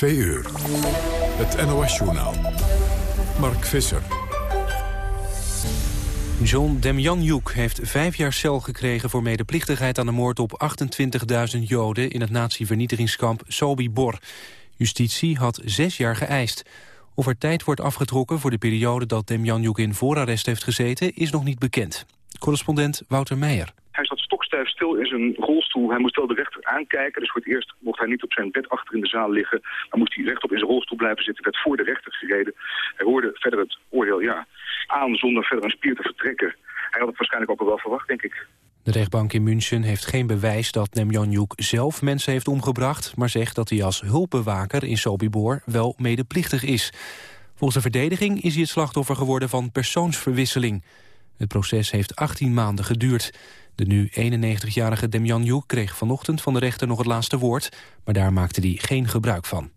Twee uur. Het NOS-journaal. Mark Visser. John Demjanjuk heeft vijf jaar cel gekregen voor medeplichtigheid aan de moord op 28.000 Joden in het nazi-vernietigingskamp Sobibor. Justitie had zes jaar geëist. Of er tijd wordt afgetrokken voor de periode dat Demjanjuk in voorarrest heeft gezeten is nog niet bekend. Correspondent Wouter Meijer. Stokstijf stil in zijn rolstoel. Hij moest wel de rechter aankijken. Dus voor het eerst mocht hij niet op zijn bed achter in de zaal liggen. Maar moest hij rechtop in zijn rolstoel blijven zitten. werd voor de rechter gereden. Hij hoorde verder het oordeel ja, aan zonder verder een spier te vertrekken. Hij had het waarschijnlijk ook al wel verwacht, denk ik. De rechtbank in München heeft geen bewijs dat Nemjanjuk zelf mensen heeft omgebracht... maar zegt dat hij als hulpbewaker in Sobibor wel medeplichtig is. Volgens de verdediging is hij het slachtoffer geworden van persoonsverwisseling. Het proces heeft 18 maanden geduurd. De nu 91-jarige Demjanjuk kreeg vanochtend van de rechter nog het laatste woord... maar daar maakte hij geen gebruik van.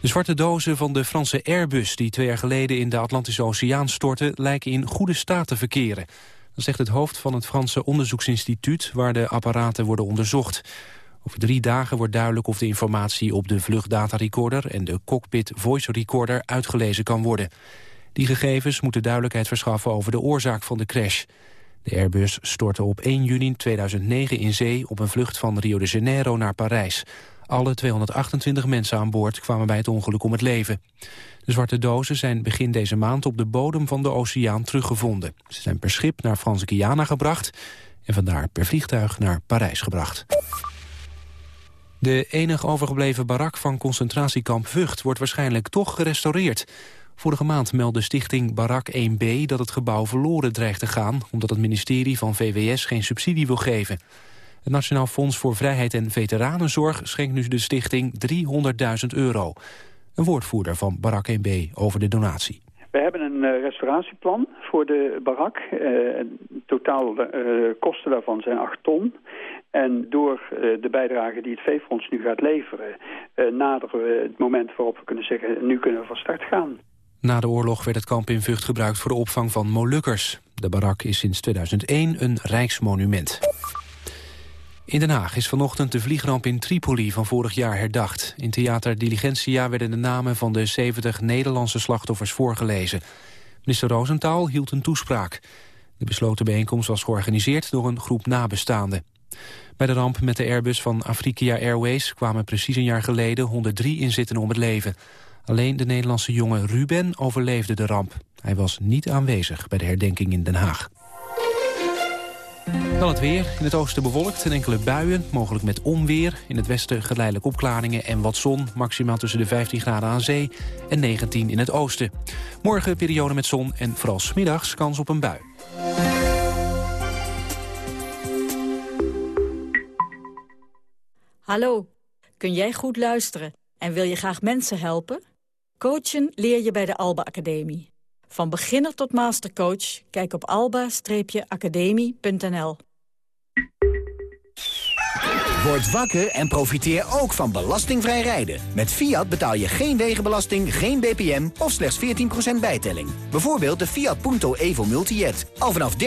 De zwarte dozen van de Franse Airbus die twee jaar geleden in de Atlantische Oceaan stortten... lijken in goede staat te verkeren. Dat zegt het hoofd van het Franse onderzoeksinstituut waar de apparaten worden onderzocht. Over drie dagen wordt duidelijk of de informatie op de vluchtdatarecorder en de cockpit voice recorder uitgelezen kan worden. Die gegevens moeten duidelijkheid verschaffen over de oorzaak van de crash. De Airbus stortte op 1 juni 2009 in zee op een vlucht van Rio de Janeiro naar Parijs. Alle 228 mensen aan boord kwamen bij het ongeluk om het leven. De zwarte dozen zijn begin deze maand op de bodem van de oceaan teruggevonden. Ze zijn per schip naar Franse Guyana gebracht en vandaar per vliegtuig naar Parijs gebracht. De enig overgebleven barak van concentratiekamp Vught wordt waarschijnlijk toch gerestaureerd. Vorige maand meldde stichting Barak 1B dat het gebouw verloren dreigt te gaan... omdat het ministerie van VWS geen subsidie wil geven. Het Nationaal Fonds voor Vrijheid en Veteranenzorg schenkt nu de stichting 300.000 euro. Een woordvoerder van Barak 1B over de donatie. We hebben een uh, restauratieplan voor de barak. Uh, totaal uh, kosten daarvan zijn 8 ton. En door de bijdrage die het veefonds nu gaat leveren... naderen we het moment waarop we kunnen zeggen... nu kunnen we van start gaan. Na de oorlog werd het kamp in Vught gebruikt voor de opvang van Molukkers. De barak is sinds 2001 een rijksmonument. In Den Haag is vanochtend de vliegramp in Tripoli van vorig jaar herdacht. In theater Diligentia werden de namen van de 70 Nederlandse slachtoffers voorgelezen. Minister Roosentaal hield een toespraak. De besloten bijeenkomst was georganiseerd door een groep nabestaanden. Bij de ramp met de Airbus van Afrika Airways kwamen precies een jaar geleden 103 inzittenden om het leven. Alleen de Nederlandse jongen Ruben overleefde de ramp. Hij was niet aanwezig bij de herdenking in Den Haag. Dan het weer. In het oosten bewolkt en enkele buien, mogelijk met onweer. In het westen geleidelijk opklaringen en wat zon. Maximaal tussen de 15 graden aan zee en 19 in het oosten. Morgen periode met zon en vooral smiddags kans op een bui. Hallo, kun jij goed luisteren en wil je graag mensen helpen? Coachen leer je bij de Alba Academie. Van beginner tot mastercoach, kijk op alba-academie.nl. Word wakker en profiteer ook van belastingvrij rijden. Met Fiat betaal je geen wegenbelasting, geen BPM of slechts 14% bijtelling. Bijvoorbeeld de Fiat Punto Evo Multijet. Al vanaf 13.995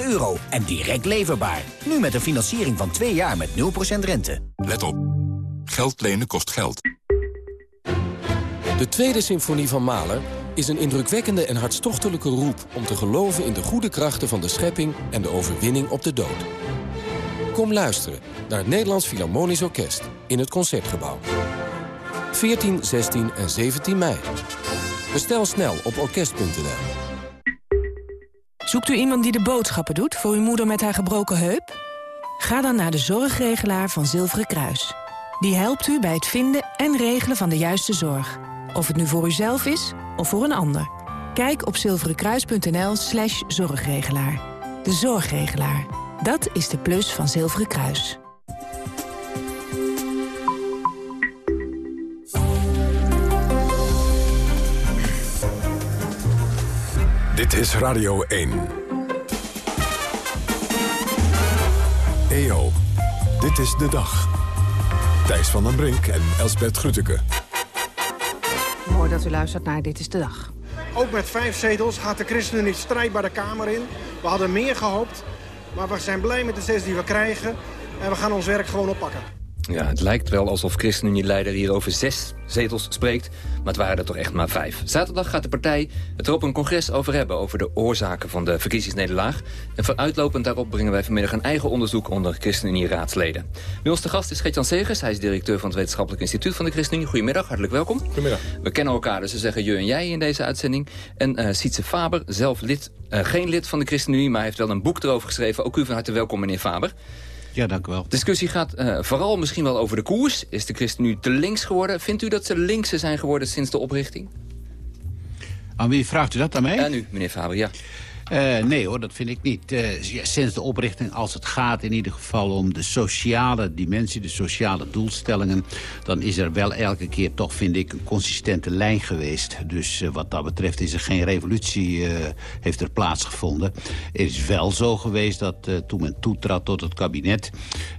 euro en direct leverbaar. Nu met een financiering van 2 jaar met 0% rente. Let op. Geld lenen kost geld. De Tweede Symfonie van Mahler is een indrukwekkende en hartstochtelijke roep... om te geloven in de goede krachten van de schepping en de overwinning op de dood. Kom luisteren naar het Nederlands Philharmonisch Orkest in het Concertgebouw. 14, 16 en 17 mei. Bestel snel op orkest.nl. Zoekt u iemand die de boodschappen doet voor uw moeder met haar gebroken heup? Ga dan naar de zorgregelaar van Zilveren Kruis. Die helpt u bij het vinden en regelen van de juiste zorg. Of het nu voor uzelf is of voor een ander. Kijk op zilverenkruis.nl slash zorgregelaar. De zorgregelaar. Dat is de plus van Zilveren Kruis. Dit is Radio 1. EO, dit is de dag. Thijs van den Brink en Elsbert Grütke. Mooi dat u luistert naar Dit is de Dag. Ook met vijf zetels gaat de ChristenUnie strijdbaar de Kamer in. We hadden meer gehoopt, maar we zijn blij met de zetels die we krijgen. En we gaan ons werk gewoon oppakken. Ja, het lijkt wel alsof ChristenUnie-leider hier over zes zetels spreekt... maar het waren er toch echt maar vijf. Zaterdag gaat de partij het er op een congres over hebben... over de oorzaken van de verkiezingsnederlaag. En vooruitlopend daarop brengen wij vanmiddag een eigen onderzoek... onder ChristenUnie-raadsleden. Bij ons te gast is Gertjan Segers. Hij is directeur van het Wetenschappelijk Instituut van de ChristenUnie. Goedemiddag, hartelijk welkom. Goedemiddag. We kennen elkaar, dus we zeggen je en jij in deze uitzending. En uh, Sietse Faber, zelf lid, uh, geen lid van de ChristenUnie... maar heeft wel een boek erover geschreven. Ook u van harte welkom, meneer Faber. Ja, dank u wel. De discussie gaat uh, vooral misschien wel over de koers. Is de ChristenUnie te links geworden? Vindt u dat ze linkse zijn geworden sinds de oprichting? Aan wie vraagt u dat aan mij? Ja, nu, meneer Faber, ja. Uh, nee hoor, dat vind ik niet. Uh, sinds de oprichting, als het gaat in ieder geval om de sociale dimensie... de sociale doelstellingen... dan is er wel elke keer toch, vind ik, een consistente lijn geweest. Dus uh, wat dat betreft is er geen revolutie heeft er plaatsgevonden. Het is wel zo geweest dat toen men toetrad tot het kabinet...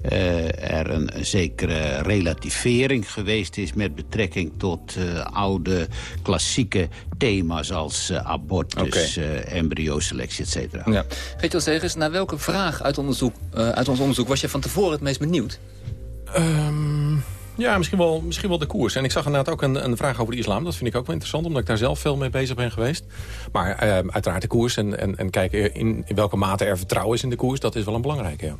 er een, een, zekere relativering geweest is... met betrekking tot oude klassieke thema's als abortus, okay. embryo's selectie, et cetera. Ja. Geert Zegers, naar welke vraag uit, onderzoek, uh, uit ons onderzoek was je van tevoren het meest benieuwd? Um, ja, misschien wel, misschien wel de koers. En ik zag inderdaad ook een, een, vraag over de islam. Dat vind ik ook wel interessant, omdat ik daar zelf veel mee bezig ben geweest. Maar uh, uiteraard de koers en, en, en kijken in, in welke mate er vertrouwen is in de koers... dat is wel een belangrijke, ja.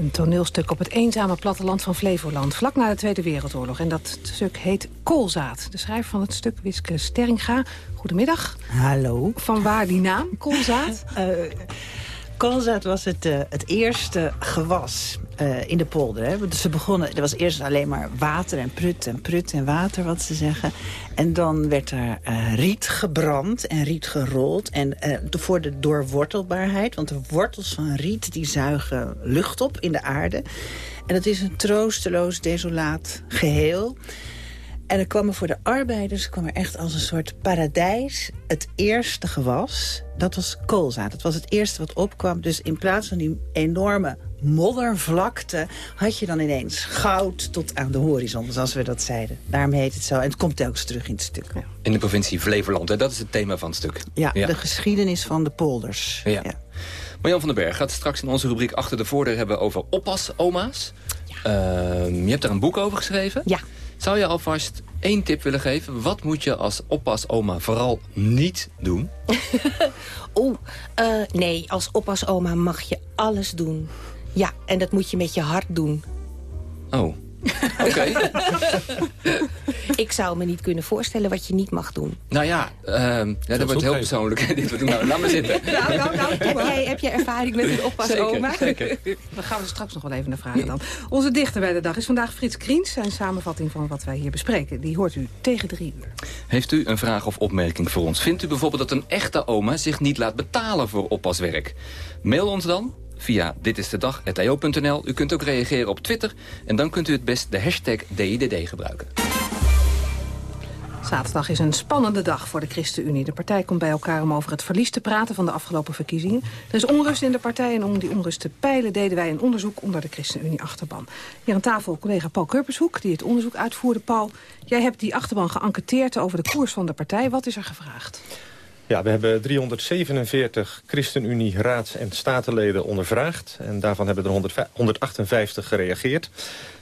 Een toneelstuk op het eenzame platteland van Flevoland... vlak na de Tweede Wereldoorlog. En dat stuk heet Koolzaad. De schrijver van het stuk, Wiske Steringa. Goedemiddag. Hallo. Van waar die naam, Koolzaad? uh, koolzaad was het, uh, het eerste gewas uh, in de polder. Hè. Dus ze begonnen, er was eerst alleen maar water en prut en prut en water, wat ze zeggen. En dan werd er uh, riet gebrand en riet gerold. En voor de doorwortelbaarheid, want de wortels van riet die zuigen lucht op in de aarde. En het is een troosteloos, desolaat geheel. En er kwam er voor de arbeiders kwam er echt als een soort paradijs het eerste gewas. Dat was koolzaad. Dat was het eerste wat opkwam. Dus in plaats van die enorme moddervlakte... had je dan ineens goud tot aan de horizon, zoals we dat zeiden. Daarom heet het zo. En het komt telkens terug in het stuk. Ja. In de provincie Flevoland, hè? dat is het thema van het stuk. Ja, ja. de geschiedenis van de polders. Ja. ja. Marjan van den Berg gaat straks in onze rubriek Achter de Voordeur hebben over oppas-oma's. Ja. Uh, je hebt daar een boek over geschreven. Ja. Zou je alvast één tip willen geven? Wat moet je als oppas-oma vooral niet doen? Oeh, uh, nee, als oppas-oma mag je alles doen. Ja, en dat moet je met je hart doen. Oh, oké. Okay. ik zou me niet kunnen voorstellen wat je niet mag doen. Nou ja, uh, ja dat wordt heel persoonlijk. Dit nou, laat maar zitten. nou, nou, nou, heb, jij, heb jij ervaring met een oppasoma? Zeker, Dan gaan we straks nog wel even naar vragen dan. Onze dichter bij de dag is vandaag Frits Kriens. Zijn samenvatting van wat wij hier bespreken, die hoort u tegen drie uur. Heeft u een vraag of opmerking voor ons? Vindt u bijvoorbeeld dat een echte oma zich niet laat betalen voor oppaswerk? Mail ons dan via ditistedag.io.nl. U kunt ook reageren op Twitter en dan kunt u het best de hashtag DIDD gebruiken. Zaterdag is een spannende dag voor de ChristenUnie. De partij komt bij elkaar om over het verlies te praten van de afgelopen verkiezingen. Er is onrust in de partij en om die onrust te peilen deden wij een onderzoek onder de ChristenUnie-achterban. Hier aan tafel collega Paul Kurpershoek, die het onderzoek uitvoerde. Paul, jij hebt die achterban geënquêteerd over de koers van de partij. Wat is er gevraagd? Ja, we hebben 347 ChristenUnie raads- en statenleden ondervraagd. En daarvan hebben er 158 gereageerd.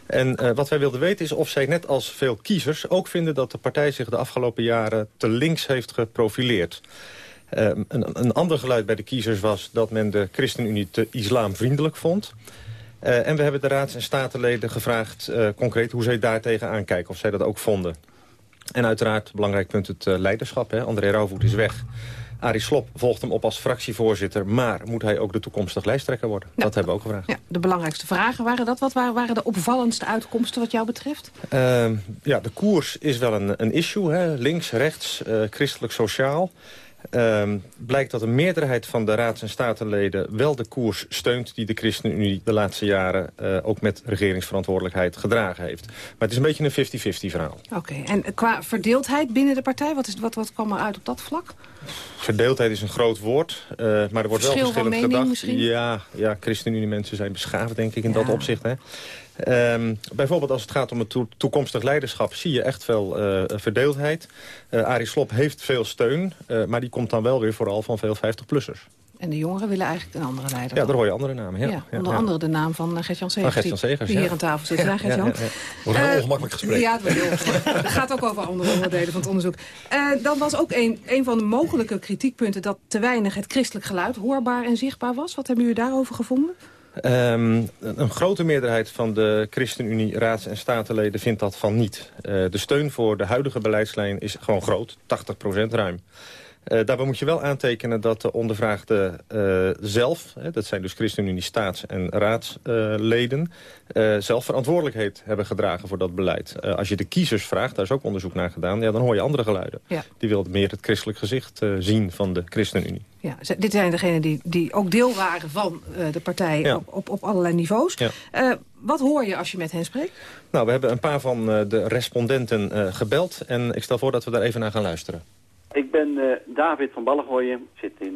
En uh, wat wij wilden weten is of zij net als veel kiezers ook vinden... dat de partij zich de afgelopen jaren te links heeft geprofileerd. Uh, een, een, ander geluid bij de kiezers was dat men de ChristenUnie te islamvriendelijk vond. Uh, en we hebben de raads- en statenleden gevraagd concreet hoe zij daar tegen aankijken. Of zij dat ook vonden. En uiteraard, belangrijk punt, het uh, leiderschap. Hè. André Rauwvoet is weg. Arie Slop volgt hem op als fractievoorzitter... maar moet hij ook de toekomstig lijsttrekker worden? Dat hebben we ook gevraagd. Ja, de belangrijkste vragen waren dat. Wat waren, waren de opvallendste uitkomsten wat jou betreft? Uh, ja, de koers is wel een, een issue. Hè. Links, rechts, uh, christelijk, sociaal. Um, blijkt dat een meerderheid van de raads- en statenleden wel de koers steunt... die de ChristenUnie de laatste jaren uh, ook met regeringsverantwoordelijkheid gedragen heeft. Maar het is een beetje een 50-50 verhaal. Oké, okay. en qua verdeeldheid binnen de partij, wat, is, wat, wat kwam er uit op dat vlak? Verdeeldheid is een groot woord, uh, maar er wordt Verschil wel verschillend gedacht. Misschien? Ja, ja ChristenUnie-mensen zijn beschaafd, denk ik, in ja. dat opzicht. Hè. Um, bijvoorbeeld als het gaat om het to toekomstig leiderschap... zie je echt veel uh, verdeeldheid. Uh, Arie Slob heeft veel steun, uh, maar die komt dan wel weer vooral van veel 50-plussers. En de jongeren willen eigenlijk een andere leider. Ja, daar hoor je andere namen. Ja, ja, onder andere de naam van Gert-Jan Segers. Van Gert-Jan Segers, Die hier aan tafel zit. Ja, Gert-Jan. Ja, Wordt een heel ongemakkelijk gesprek. Ja, het wordt heel ongemakkelijk. Het gaat ook over andere onderdelen van het onderzoek. Uh, dan was ook een, een van de mogelijke kritiekpunten... dat te weinig het christelijk geluid hoorbaar en zichtbaar was. Wat hebben jullie daarover gevonden? Um, een grote meerderheid van de ChristenUnie raads- en statenleden vindt dat van niet. Uh, de steun voor de huidige beleidslijn is gewoon groot, 80% ruim. Uh, daarbij moet je wel aantekenen dat de ondervraagden uh, zelf... Hè, dat zijn dus ChristenUnie staats- en raadsleden... Uh, zelf verantwoordelijkheid hebben gedragen voor dat beleid. als je de kiezers vraagt, daar is ook onderzoek naar gedaan... Ja, dan hoor je andere geluiden. Ja. Die wilden meer het christelijk gezicht zien van de ChristenUnie. Ja, dit zijn degenen die, die ook deel waren van de partij ja. op, op, op allerlei niveaus. Ja. wat hoor je als je met hen spreekt? Nou, we hebben een paar van de respondenten gebeld. En ik stel voor dat we daar even naar gaan luisteren. Ik ben uh, David van Ballengooien, zit uh,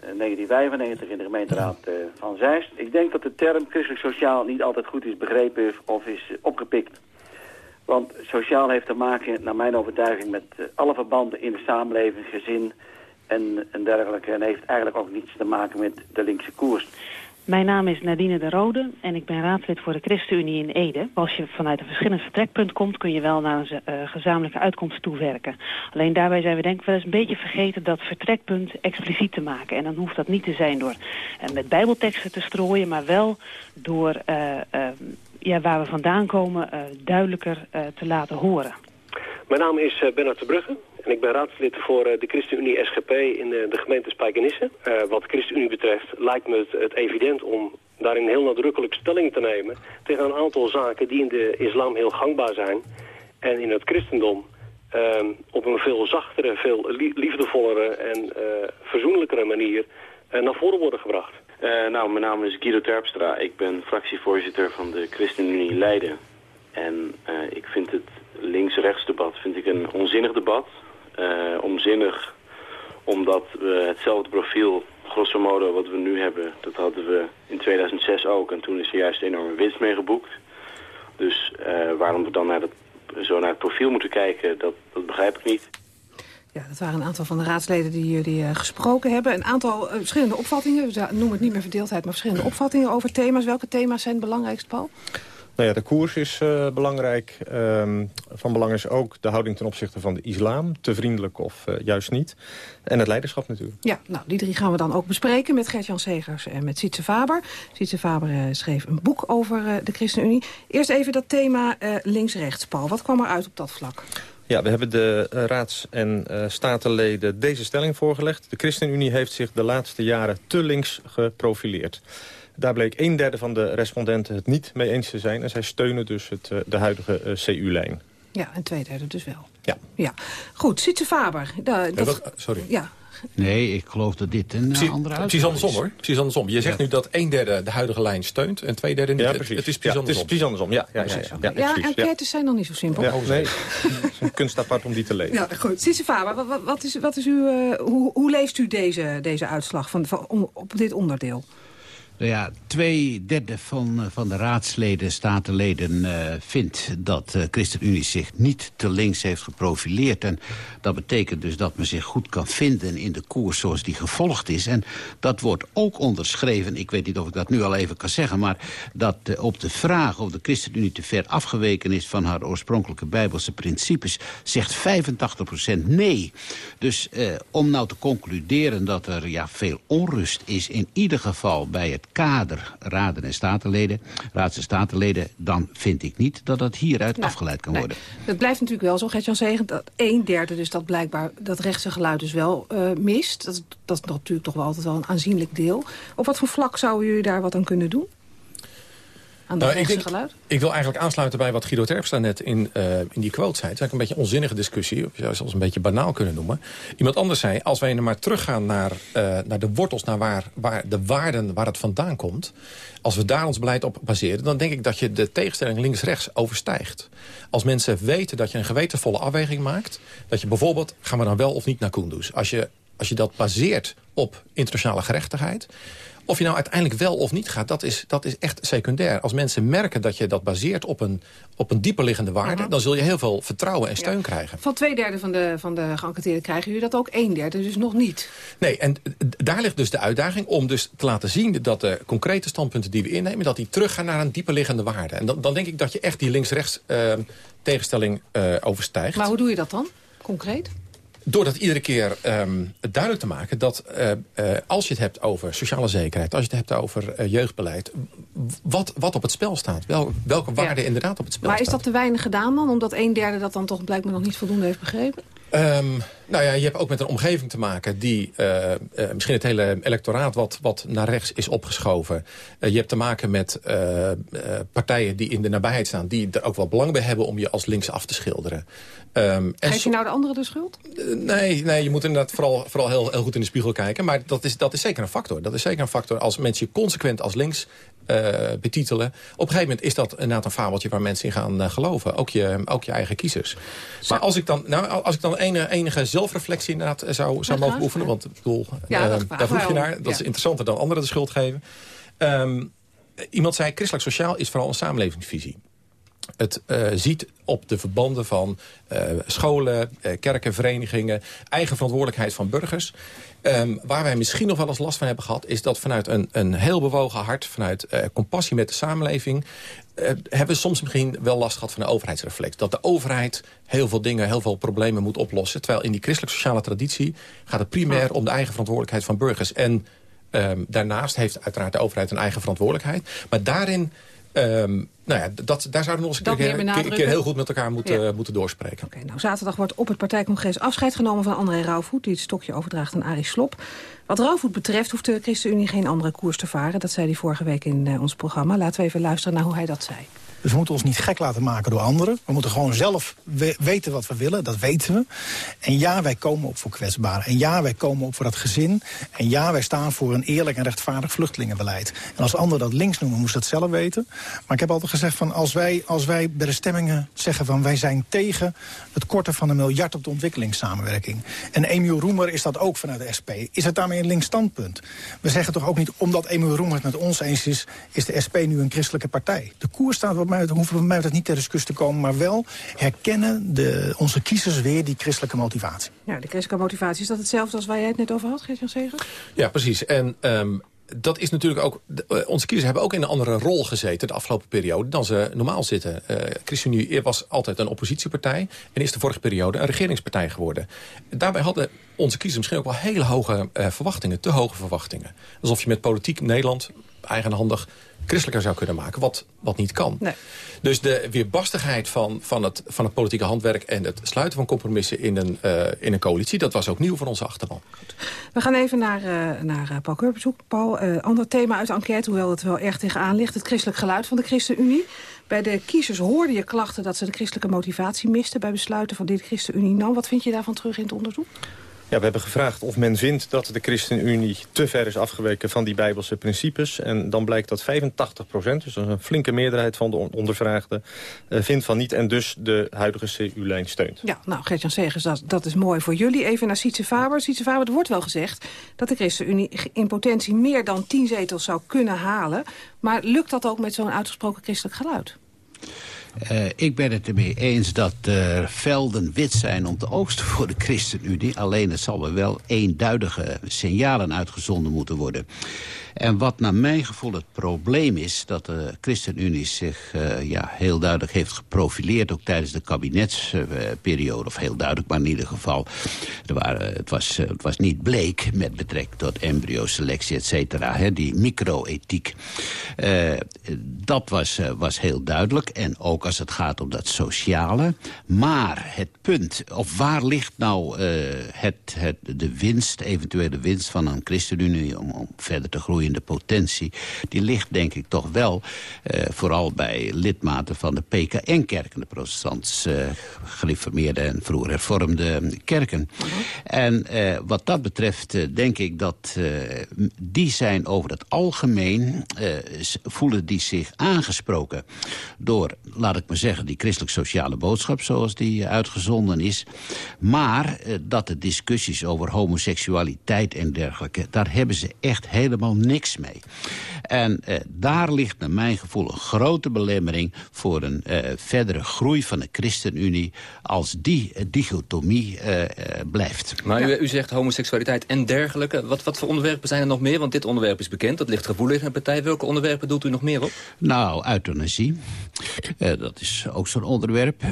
1995 in de gemeenteraad uh, van Zeist. Ik denk dat de term christelijk sociaal niet altijd goed is begrepen of is opgepikt. Want sociaal heeft te maken, naar mijn overtuiging, met alle verbanden in de samenleving, gezin en, en dergelijke. En heeft eigenlijk ook niets te maken met de linkse koers. Mijn naam is Nadine de Rode en ik ben raadslid voor de ChristenUnie in Ede. Als je vanuit een verschillend vertrekpunt komt, kun je wel naar een uh, gezamenlijke uitkomst toewerken. Alleen daarbij zijn we denk ik wel eens een beetje vergeten dat vertrekpunt expliciet te maken. En dan hoeft dat niet te zijn door uh, met bijbelteksten te strooien, maar wel door uh, ja, waar we vandaan komen duidelijker te laten horen. Mijn naam is Bernard de Brugge. En ik ben raadslid voor de ChristenUnie SGP in de, de gemeente Spijkenisse. Uh, wat ChristenUnie betreft lijkt me het, evident om daarin heel nadrukkelijk stelling te nemen... tegen een aantal zaken die in de islam heel gangbaar zijn. En in het christendom uh, op een veel zachtere, veel liefdevollere en verzoenlijkere manier naar voren worden gebracht. nou, mijn naam is Guido Terpstra. Ik ben fractievoorzitter van de ChristenUnie Leiden. En ik vind het links-rechts debat vind ik een onzinnig debat. Uh, onzinnig omdat we hetzelfde profiel, grosso modo wat we nu hebben, dat hadden we in 2006 ook. En toen is er juist enorme winst mee geboekt. Dus uh, waarom we dan naar zo naar het profiel moeten kijken, dat, dat begrijp ik niet. Ja, dat waren een aantal van de raadsleden die jullie uh, gesproken hebben. Een aantal verschillende opvattingen, we noemen het niet meer verdeeldheid, maar verschillende opvattingen over thema's. Welke thema's zijn het belangrijkst, Paul? Nou ja, de koers is uh, belangrijk. Um, van belang is ook de houding ten opzichte van de islam. Te vriendelijk of uh, juist niet. En het leiderschap natuurlijk. Ja, nou, die drie gaan we dan ook bespreken met Gert-Jan Segers en met Sietse Faber. Sietse Faber uh, schreef een boek over de ChristenUnie. Eerst even dat thema links-rechts, Paul. Wat kwam er uit op dat vlak? Ja, we hebben de uh, raads- en uh, statenleden deze stelling voorgelegd. De ChristenUnie heeft zich de laatste jaren te links geprofileerd. Daar bleek een derde van de respondenten het niet mee eens te zijn. En zij steunen dus het, de huidige uh, CU-lijn. Ja, en twee derde dus wel. Ja. ja. Goed, Sietse Faber. Da, dat, ja, wat, sorry. Ja. Nee, ik geloof dat dit een precies, andere Precies andersom hoor. Precies andersom. Je zegt ja. nu dat een derde de huidige lijn steunt en twee derde niet. Ja, precies. Het is precies ja, andersom. Het is precies andersom, ja. Ja, precies. ja, ja, ja, ja enquêtes zijn nog niet zo simpel. Ja, nee, het is een kunst apart om die te lezen. Ja, goed. Sietse Faber, wat, wat, is, wat is uw, uh, hoe, hoe leest u deze, deze uitslag van, van, op dit onderdeel? Nou ja, twee derde van, van de raadsleden, statenleden, uh, vindt dat de uh, ChristenUnie zich niet te links heeft geprofileerd. En dat betekent dus dat men zich goed kan vinden in de koers zoals die gevolgd is. En dat wordt ook onderschreven, ik weet niet of ik dat nu al even kan zeggen... maar dat op de vraag of de ChristenUnie te ver afgeweken is van haar oorspronkelijke bijbelse principes... zegt 85% nee. Dus om nou te concluderen dat er ja, veel onrust is, in ieder geval bij het kader raden en statenleden, raads- en statenleden, dan vind ik niet dat dat hieruit nou, afgeleid kan nee. worden. Het blijft natuurlijk wel zo, Gert-Jan Zegen, dat een derde dus dat blijkbaar dat rechtse geluid dus wel uh, mist. Dat, dat is natuurlijk toch wel altijd wel een aanzienlijk deel. Op wat voor vlak zouden jullie daar wat aan kunnen doen? Aan dat nou, ik, denk, geluid? ik wil eigenlijk aansluiten bij wat Guido Terpstra net in, uh, in die quote zei. Het is eigenlijk een beetje een onzinnige discussie. Of je zou zelfs een beetje banaal kunnen noemen. Iemand anders zei, als wij maar teruggaan naar, uh, naar de wortels... naar waar, waar de waarden, waar het vandaan komt... als we daar ons beleid op baseren... dan denk ik dat je de tegenstelling links-rechts overstijgt. Als mensen weten dat je een gewetenvolle afweging maakt... dat je bijvoorbeeld, gaan we dan wel of niet naar Kunduz? Als je als je dat baseert op internationale gerechtigheid... Of je nou uiteindelijk wel of niet gaat, dat is, dat is echt secundair. Als mensen merken dat je dat baseert op een, op een dieperliggende waarde... dan zul je heel veel vertrouwen en steun krijgen. Van twee derde van de, van de geënquêteerden krijgen jullie dat ook een derde, dus nog niet. Nee, en daar ligt dus de uitdaging om dus te laten zien... dat de concrete standpunten die we innemen... dat die teruggaan naar een dieperliggende waarde. En dan, dan denk ik dat je echt die links-rechts uh, tegenstelling uh, overstijgt. Maar hoe doe je dat dan, concreet? Door dat iedere keer um, duidelijk te maken dat uh, uh, als je het hebt over sociale zekerheid... als je het hebt over uh, jeugdbeleid, wat, wat op het spel staat. Wel, welke waarden ja. inderdaad op het spel maar staat. Maar is dat te weinig gedaan dan? Omdat een derde dat dan toch blijkbaar nog niet voldoende heeft begrepen? Um, nou ja, je hebt ook met een omgeving te maken die uh, uh, misschien het hele electoraat wat, wat naar rechts is opgeschoven. Uh, je hebt te maken met partijen die in de nabijheid staan, die er ook wel belang bij hebben om je als links af te schilderen. Um, Geef je nou de anderen de schuld? nee, nee, je moet inderdaad vooral, vooral heel, heel goed in de spiegel kijken. Maar dat is, dat is zeker een factor. Dat is zeker een factor als mensen je consequent als links uh, betitelen. Op een gegeven moment is dat inderdaad een fabeltje waar mensen in gaan uh, geloven. Ook je, ook je eigen kiezers. Zo. Maar als ik dan, nou, als ik dan enige, enige zelfreflectie inderdaad zou, zou mogen oefenen... want ik bedoel, ja, uh, daar vroeg je naar. Dat ja. is interessanter dan anderen de schuld geven. Um, iemand zei, christelijk sociaal is vooral een samenlevingsvisie het uh, ziet op de verbanden van uh, scholen, kerken, verenigingen... eigen verantwoordelijkheid van burgers. Um, waar wij misschien nog wel eens last van hebben gehad... is dat vanuit een, een heel bewogen hart, vanuit compassie met de samenleving... hebben we soms misschien wel last gehad van een overheidsreflex. Dat de overheid heel veel dingen, heel veel problemen moet oplossen. Terwijl in die christelijk-sociale traditie gaat het primair om de eigen verantwoordelijkheid van burgers. En um, daarnaast heeft uiteraard de overheid een eigen verantwoordelijkheid. Maar daarin... Um, nou ja, dat, daar zouden we nog eens een keer, keer, keer, heel goed met elkaar moeten, ja. moeten doorspreken. Okay, nou, zaterdag wordt op het partijcongres afscheid genomen van André Rauwvoet... die het stokje overdraagt aan Arie Slop. Wat Rauwvoet betreft hoeft de ChristenUnie geen andere koers te varen. Dat zei hij vorige week in uh, ons programma. Laten we even luisteren naar hoe hij dat zei. Dus we moeten ons niet gek laten maken door anderen. We moeten gewoon zelf we weten wat we willen, dat weten we. En ja, wij komen op voor kwetsbaren. En ja, wij komen op voor dat gezin. En ja, wij staan voor een eerlijk en rechtvaardig vluchtelingenbeleid. En als anderen dat links noemen, moest dat zelf weten. Maar ik heb altijd gezegd, van als, wij, als wij bij de stemmingen zeggen... van wij zijn tegen het korten van een miljard op de ontwikkelingssamenwerking. En Emiel Roemer is dat ook vanuit de SP. Is het daarmee een links standpunt? We zeggen toch ook niet, omdat Emiel Roemer het met ons eens is... is de SP nu een christelijke partij. De koers staat wat mij, hoeven we mij dat niet ter discussie te komen... maar wel herkennen de, onze kiezers weer die christelijke motivatie. Ja, de christelijke motivatie, is dat hetzelfde als waar jij het net over had, Geert-Jan Segers? Ja, precies. En um, dat is natuurlijk ook... De, onze kiezers hebben ook in een andere rol gezeten de afgelopen periode dan ze normaal zitten. Uh, ChristenUnie was altijd een oppositiepartij en is de vorige periode een regeringspartij geworden. Daarbij hadden onze kiezers misschien ook wel hele hoge uh, verwachtingen, te hoge verwachtingen. Alsof je met politiek Nederland eigenhandig christelijker zou kunnen maken, wat, wat niet kan. Nee. Dus de weerbarstigheid van, van, het, van het politieke handwerk... en het sluiten van compromissen in een, uh, in een coalitie... dat was ook nieuw voor onze achterban. Goed. We gaan even naar, uh, naar Paul Kurbezoek. Paul, uh, ander thema uit de enquête, hoewel het wel erg tegenaan ligt... het christelijk geluid van de ChristenUnie. Bij de kiezers hoorde je klachten dat ze de christelijke motivatie misten... bij besluiten van dit ChristenUnie nam. Wat vind je daarvan terug in het onderzoek? Ja, we hebben gevraagd of men vindt dat de ChristenUnie te ver is afgeweken van die bijbelse principes. En dan blijkt dat 85 procent, dus is een flinke meerderheid van de ondervraagden, uh, vindt van niet en dus de huidige CU-lijn steunt. Ja, nou Gert-Jan Segers, dat, dat is mooi voor jullie. Even naar Sietse Faber. Sietse Faber, er wordt wel gezegd dat de ChristenUnie in potentie meer dan 10 zetels zou kunnen halen. Maar lukt dat ook met zo'n uitgesproken christelijk geluid? Uh, ik ben het ermee eens dat uh, velden wit zijn om te oogsten voor de ChristenUnie. Alleen het zal er wel eenduidige signalen uitgezonden moeten worden. En wat naar mijn gevoel het probleem is... dat de ChristenUnie zich uh, ja, heel duidelijk heeft geprofileerd... ook tijdens de kabinetsperiode, of heel duidelijk, maar in ieder geval... Er waren, het, was, het was niet bleek met betrekking tot embryoselectie, et cetera. Hè, die micro-ethiek. Uh, dat was, was heel duidelijk. En ook als het gaat om dat sociale. Maar het punt, of waar ligt nou het, het, de winst... eventuele winst van een ChristenUnie om, om verder te groeien groeiende potentie... die ligt denk ik toch wel uh, vooral bij lidmaten van de PKN-kerken... de protestants uh, gereformeerde en vroeger hervormde kerken. En uh, wat dat betreft denk ik dat die zijn over het algemeen... voelen die zich aangesproken door, laat ik maar zeggen... die christelijk-sociale boodschap zoals die uitgezonden is. Maar dat de discussies over homoseksualiteit en dergelijke... daar hebben ze echt helemaal mee. En uh, daar ligt naar mijn gevoel een grote belemmering... voor een uh, verdere groei van de ChristenUnie... als die uh, dichotomie blijft. Maar u, u, zegt homoseksualiteit en dergelijke. Wat, wat voor onderwerpen zijn er nog meer? Want dit onderwerp is bekend, dat ligt gevoelig in de partij. Welke onderwerpen doet u nog meer op? Nou, euthanasie. dat is ook zo'n onderwerp.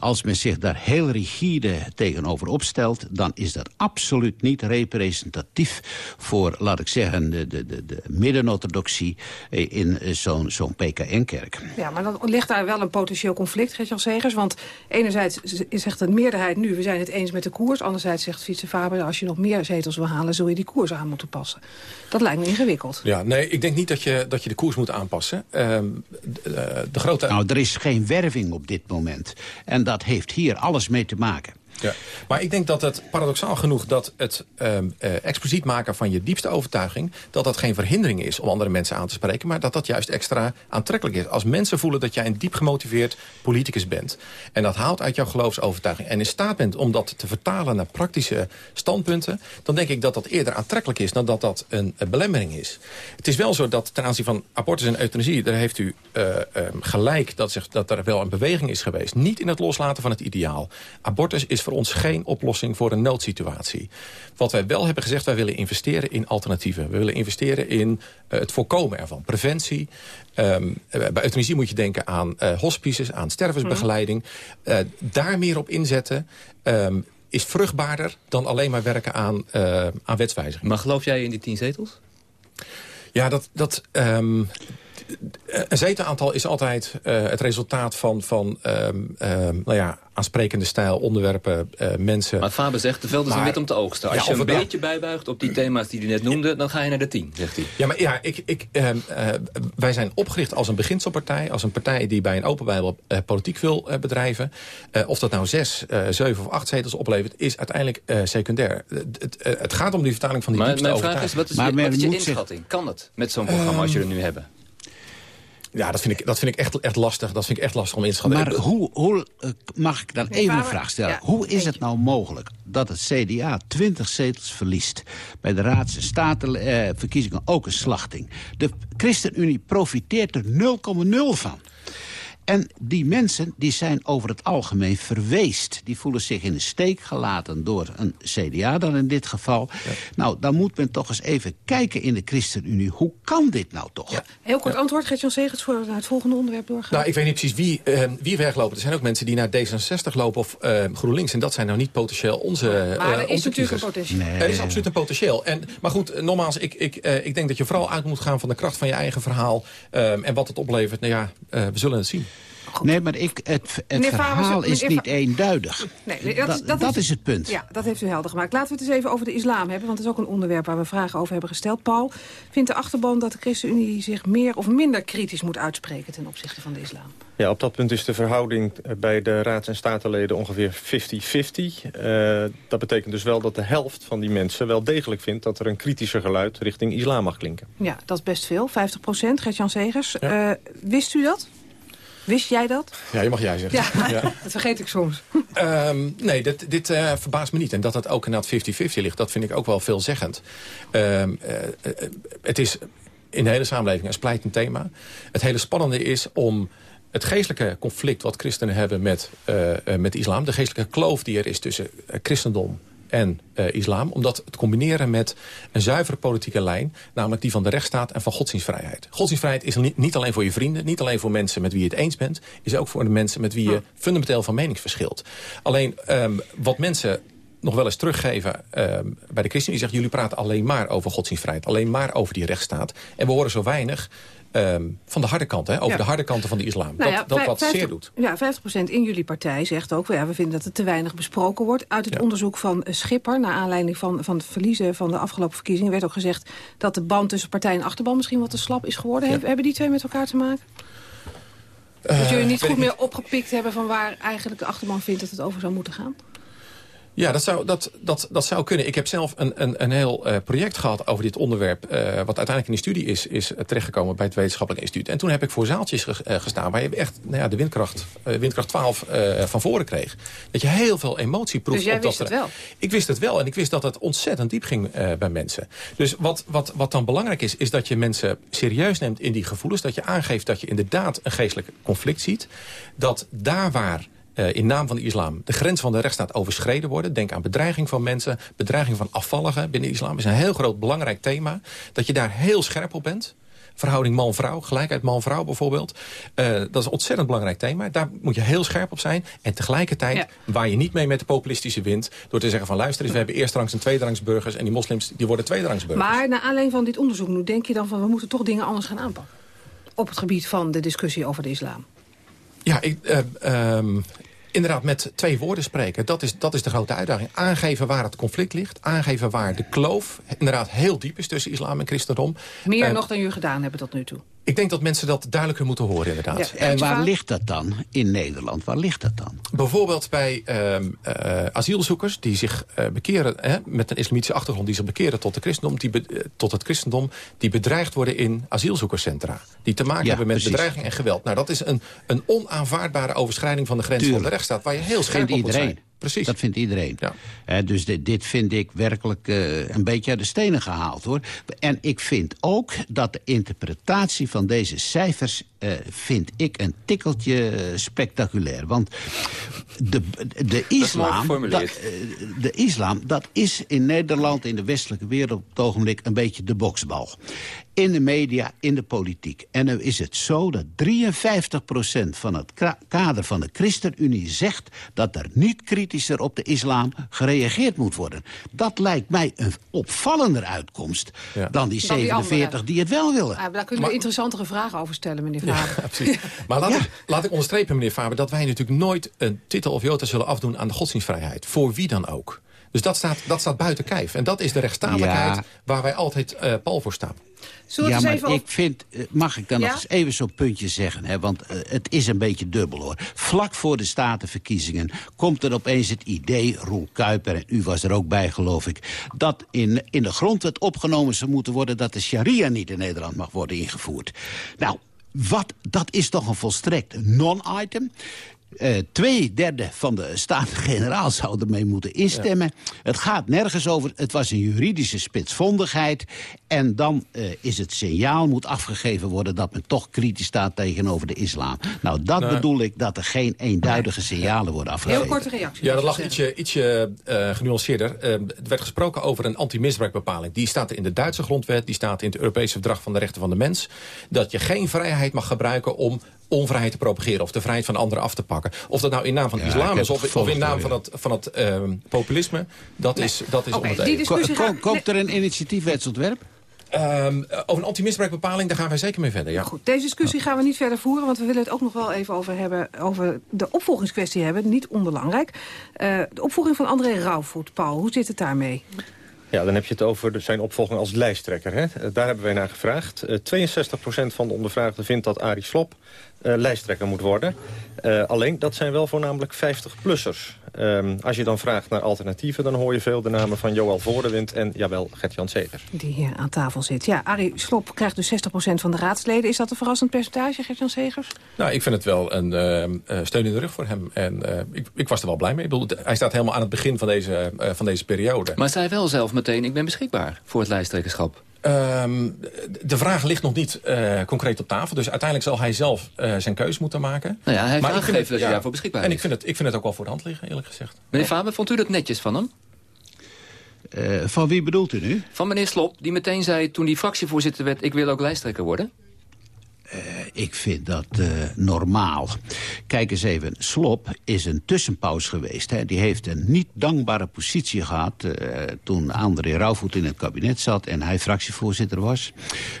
Als men zich daar heel rigide tegenover opstelt... dan is dat absoluut niet representatief voor, laat ik zeggen... de, de, de, de midden-orthodoxie in zo'n zo'n PKN-kerk. Ja, maar dan ligt daar wel een potentieel conflict, Gertjan Segers. Want enerzijds zegt de meerderheid nu, we zijn het eens met de koers. Anderzijds zegt Fietse Faber, als je nog meer zetels wil halen... zul je die koers aan moeten passen. Dat lijkt me ingewikkeld. Ja, nee, ik denk niet dat je, dat je de koers moet aanpassen. Uh, de, de grote... Nou, er is geen werving op dit moment. En dat heeft hier alles mee te maken. Ja. Maar ik denk dat het paradoxaal genoeg dat het um, uh, expliciet maken van je diepste overtuiging... dat dat geen verhindering is om andere mensen aan te spreken... maar dat dat juist extra aantrekkelijk is. Als mensen voelen dat jij een diep gemotiveerd politicus bent... en dat haalt uit jouw geloofsovertuiging... en in staat bent om dat te vertalen naar praktische standpunten... dan denk ik dat dat eerder aantrekkelijk is dan dat dat een, belemmering is. Het is wel zo dat ten aanzien van abortus en euthanasie... daar heeft u uh, um, gelijk dat, zich, dat er wel een beweging is geweest. Niet in het loslaten van het ideaal. Abortus is voor ons geen oplossing voor een noodsituatie. Wat wij wel hebben gezegd, wij willen investeren in alternatieven. We willen investeren in uh, het voorkomen ervan. Preventie. Um, bij euthanasie moet je denken aan uh, hospices, aan stervensbegeleiding. Uh, daar meer op inzetten... Um, is vruchtbaarder dan alleen maar werken aan, aan wetswijziging. Maar geloof jij in die tien zetels? Ja, dat, dat, um, een zetelaantal is altijd uh, het resultaat van, van um, um, nou ja, aansprekende stijl, onderwerpen, uh, mensen. Maar Faber zegt, de veld is maar, een wit om te oogsten. Als ja, je een beetje nou... bijbuigt op die thema's die hij net noemde... dan ga je naar de tien, zegt hij. Ja, maar ja, ik, ik, uh, wij zijn opgericht als een beginselpartij. Als een partij die bij een open bijbel politiek wil bedrijven. of dat nou zes, zeven of acht zetels oplevert... is uiteindelijk secundair. Het, het, gaat om die vertaling van die maar, diepste Mijn vraag is, wat is, maar je, wat is je inschatting? Zich... Kan het met zo'n programma als je er nu hebben? Ja, dat vind ik, dat vind ik echt, echt lastig. Dat vind ik echt lastig om in te schatten. Maar hoe, hoe mag ik dan even een vraag stellen? Ja, hoe is het nou mogelijk dat het CDA 20 zetels verliest... bij de raads- en statenverkiezingen ook een slachting? De ChristenUnie profiteert er 0,0 van. En die mensen die zijn over het algemeen verweest. Die voelen zich in de steek gelaten door een CDA dan in dit geval. Ja. Nou, dan moet men toch eens even kijken in de ChristenUnie. Hoe kan dit nou toch? Ja. Heel kort ja. antwoord, Gert-Jan Segers, voor het volgende onderwerp doorgaan. Nou, ik weet niet precies wie, uh, wie weglopen. Er zijn ook mensen die naar D66 lopen of uh, GroenLinks. En dat zijn nou niet potentieel onze Maar er uh, is natuurlijk een potentieel. Nee. Er is absoluut een potentieel. En, maar goed, nogmaals, ik, ik, ik denk dat je vooral uit moet gaan van de kracht van je eigen verhaal. Um, en wat het oplevert, nou ja, we zullen het zien. Goed. Nee, maar ik, het, het verhaal is niet eenduidig. Nee, dat, dat, dat, dat is, is, het punt. Ja, dat heeft u helder gemaakt. Laten we het eens even over de islam hebben. Want dat is ook een onderwerp waar we vragen over hebben gesteld. Paul, vindt de achterban dat de ChristenUnie zich meer of minder kritisch moet uitspreken ten opzichte van de islam? Ja, op dat punt is de verhouding bij de raads- en statenleden ongeveer 50-50. Uh, dat betekent dus wel dat de helft van die mensen wel degelijk vindt... dat er een kritischer geluid richting islam mag klinken. Ja, dat is best veel. 50 procent. Gert-Jan Segers. Ja. Uh, wist u dat? Wist jij dat? Ja, je mag jij zeggen. Ja, ja. dat vergeet ik soms. Um, nee, dit, dit uh, verbaast me niet. En dat het ook inderdaad 50-50 ligt, dat vind ik ook wel veelzeggend. Um, uh, het is in de hele samenleving een splijtend thema. Het hele spannende is om het geestelijke conflict wat christenen hebben met, met islam... de geestelijke kloof die er is tussen christendom en uh, islam. Om dat te combineren met een zuivere politieke lijn. Namelijk die van de rechtsstaat en van godsdienstvrijheid. Godsdienstvrijheid is niet, niet alleen voor je vrienden. Niet alleen voor mensen met wie je het eens bent. Is ook voor de mensen met wie je fundamenteel van mening verschilt. Alleen um, wat mensen nog wel eens teruggeven uh, bij de christen. Die zeggen, jullie praten alleen maar over godsdienstvrijheid. Alleen maar over die rechtsstaat. En we horen zo weinig ehm, van de harde kant, hè, over Ja. de harde kanten van de islam. Nou ja, dat dat wat 50 zeer doet. Ja, 50% in jullie partij zegt ook... Ja, we vinden dat het te weinig besproken wordt. Uit het onderzoek van eh, Schipper... naar aanleiding van, van het verliezen van de afgelopen verkiezingen... werd ook gezegd dat de band tussen partij en achterban... misschien wat te slap is geworden. Heb- hebben die twee met elkaar te maken? dat jullie Eh, niet weet goed meer opgepikt hebben... van waar eigenlijk de achterban vindt dat het over zou moeten gaan? Ja, dat zou, dat, dat, dat zou kunnen. Ik heb zelf een, een, een heel eh, project gehad over dit onderwerp... eh, wat uiteindelijk in die studie is, is terechtgekomen bij het Wetenschappelijk Instituut. En toen heb ik voor zaaltjes ge- eh, gestaan waar je echt nou ja, de windkracht, windkracht 12 eh, van voren kreeg. Dat je heel veel emotie proeft. Dus jij op dat wist het wel? Ik wist het wel en ik wist dat het ontzettend diep ging bij mensen. Dus wat, wat, wat dan belangrijk is, is dat je mensen serieus neemt in die gevoelens. Dat je aangeeft dat je inderdaad een geestelijk conflict ziet. Dat daar waar eh, in naam van de islam de grens van de rechtsstaat overschreden worden. Denk aan bedreiging van mensen, bedreiging van afvalligen binnen de islam. is een heel groot belangrijk thema. Dat je daar heel scherp op bent. Verhouding man-vrouw, gelijkheid man-vrouw bijvoorbeeld. Eh, dat is een ontzettend belangrijk thema. Daar moet je heel scherp op zijn. En tegelijkertijd waar je niet mee met de populistische wind... door te zeggen van luister eens, we hebben eerstrangs en tweederangsburgers... en die moslims die worden tweederangsburgers. Maar naar aanleiding van dit onderzoek nu... denk je dan van we moeten toch dingen anders gaan aanpakken? Op het gebied van de discussie over de islam. Ja, ik, eh, ehm, inderdaad met twee woorden spreken. Dat is, dat is de grote uitdaging. Aangeven waar het conflict ligt. Aangeven waar de kloof inderdaad heel diep is tussen islam en christendom. Meer nog dan jullie gedaan hebben tot nu toe. Ik denk dat mensen dat duidelijker moeten horen inderdaad. En waar ligt dat dan in Nederland? Waar ligt dat dan? Bijvoorbeeld bij ehm, eh, asielzoekers die zich eh, bekeren... Hè, met een islamitische achtergrond die zich bekeren tot, de christendom, die be- eh, tot het christendom... die bedreigd worden in asielzoekerscentra. Die te maken Ja, hebben met precies. bedreiging en geweld. Nou, dat is een, een onaanvaardbare overschrijding van de grens van de rechtsstaat... waar je heel scherp vindt op moet iedereen. zijn. Precies. Dat vindt iedereen. Hè, dus dit, dit vind ik werkelijk eh, een beetje uit de stenen gehaald. hoor. En ik vind ook dat de interpretatie van deze cijfers... eh, vind ik een tikkeltje spectaculair. Want de, de islam... geformuleerd. eh, de islam, dat is in Nederland, in de westelijke wereld... op het ogenblik een beetje de boksbal. In de media, in de politiek. En nu is het zo dat 53% van het kader van de ChristenUnie zegt... dat er niet kritischer op de islam gereageerd moet worden. Dat lijkt mij een opvallender uitkomst... dan die Dan die 47 andere. die het wel willen. Ah, daar kunnen we interessantere vragen over stellen, meneer. Precies. Maar laat, ik, laat ik onderstrepen, meneer Faber... dat wij natuurlijk nooit een titel of jota zullen afdoen aan de godsdienstvrijheid. Voor wie dan ook. Dus dat staat, dat staat buiten kijf. En dat is de rechtsstatelijkheid Ja. waar wij altijd eh pal voor staan. Ja, maar ik vind, eh, mag ik dan Ja? nog eens even zo'n puntje zeggen? Hè? Want eh, het is een beetje dubbel hoor. Vlak voor de statenverkiezingen komt er opeens het idee, Roel Kuiper en u was er ook bij geloof ik... dat in, in de grondwet opgenomen zou moeten worden dat de sharia niet in Nederland mag worden ingevoerd. Nou, wat, dat is toch een volstrekt non-item. Eh, twee derde van de Staten-Generaal zou ermee moeten instemmen. Het gaat nergens over. Het was een juridische spitsvondigheid. En dan eh, is het signaal moet afgegeven worden... dat men toch kritisch staat tegenover de islam. Nou, dat Nou, bedoel ik dat er geen eenduidige signalen worden afgegeven. Heel korte reactie. Ja, dat lag ietsje, ietsje eh, genuanceerder. Er werd gesproken over een anti-misbruikbepaling. Die staat in de Duitse grondwet, die staat in het Europese Verdrag van de Rechten van de Mens. Dat je geen vrijheid mag gebruiken om onvrijheid te propageren... of de vrijheid van anderen af te pakken. Of dat nou in naam van de Ja, islam is of, in naam ja. van het, van het ehm, populisme, dat is, dat is Oké, om het die even. discussie Ko- gaat- Komt er een initiatiefwetsontwerp? Ehm, over een anti-misbruikbepaling, daar gaan wij zeker mee verder, ja. Goed, deze discussie gaan we niet verder voeren, want we willen het ook nog wel even over hebben, over de opvolgingskwestie hebben, niet onbelangrijk. Eh, de opvolging van André Rauwvoet, Paul, hoe zit het daarmee? Ja, dan heb je het over zijn opvolging als lijsttrekker. Hè? Daar hebben wij naar gevraagd. Eh, 62% van de ondervraagden vindt dat Arie Slob eh, lijsttrekker moet worden. Eh, alleen, dat zijn wel voornamelijk 50-plussers. Ehm, als je dan vraagt naar alternatieven... dan hoor je veel de namen van Joël Voordewind en, jawel, Gert-Jan Segers. Die hier aan tafel zit. Ja, Arie Slop krijgt dus 60% van de raadsleden. Is dat een verrassend percentage, Gert-Jan Segers? Nou, ik vind het wel een ehm, eh, steun in de rug voor hem. En eh, ik, ik was er wel blij mee. Ik bedoel, hij staat helemaal aan het begin van deze, eh, van deze periode. Maar zei wel zelf meteen, ik ben beschikbaar voor het lijsttrekkerschap. Ehm, de vraag ligt nog niet eh, concreet op tafel. Dus uiteindelijk zal hij zelf eh, zijn keus moeten maken. Nou ja, hij heeft Maar ik vind aangegeven het- dat hij ja, daarvoor beschikbaar En is. ik vind, het, ik vind het ook wel voor de hand liggen, eerlijk gezegd. Meneer Faber, vond u dat netjes van hem? Eh, van wie bedoelt u nu? Van meneer Slop, die meteen zei toen hij fractievoorzitter werd... ik wil ook lijsttrekker worden? Ik vind dat uh, normaal. Kijk eens even, Slop is een tussenpauze geweest. Hè. Die heeft een niet dankbare positie gehad... Uh, toen André Rauwvoet in het kabinet zat en hij fractievoorzitter was.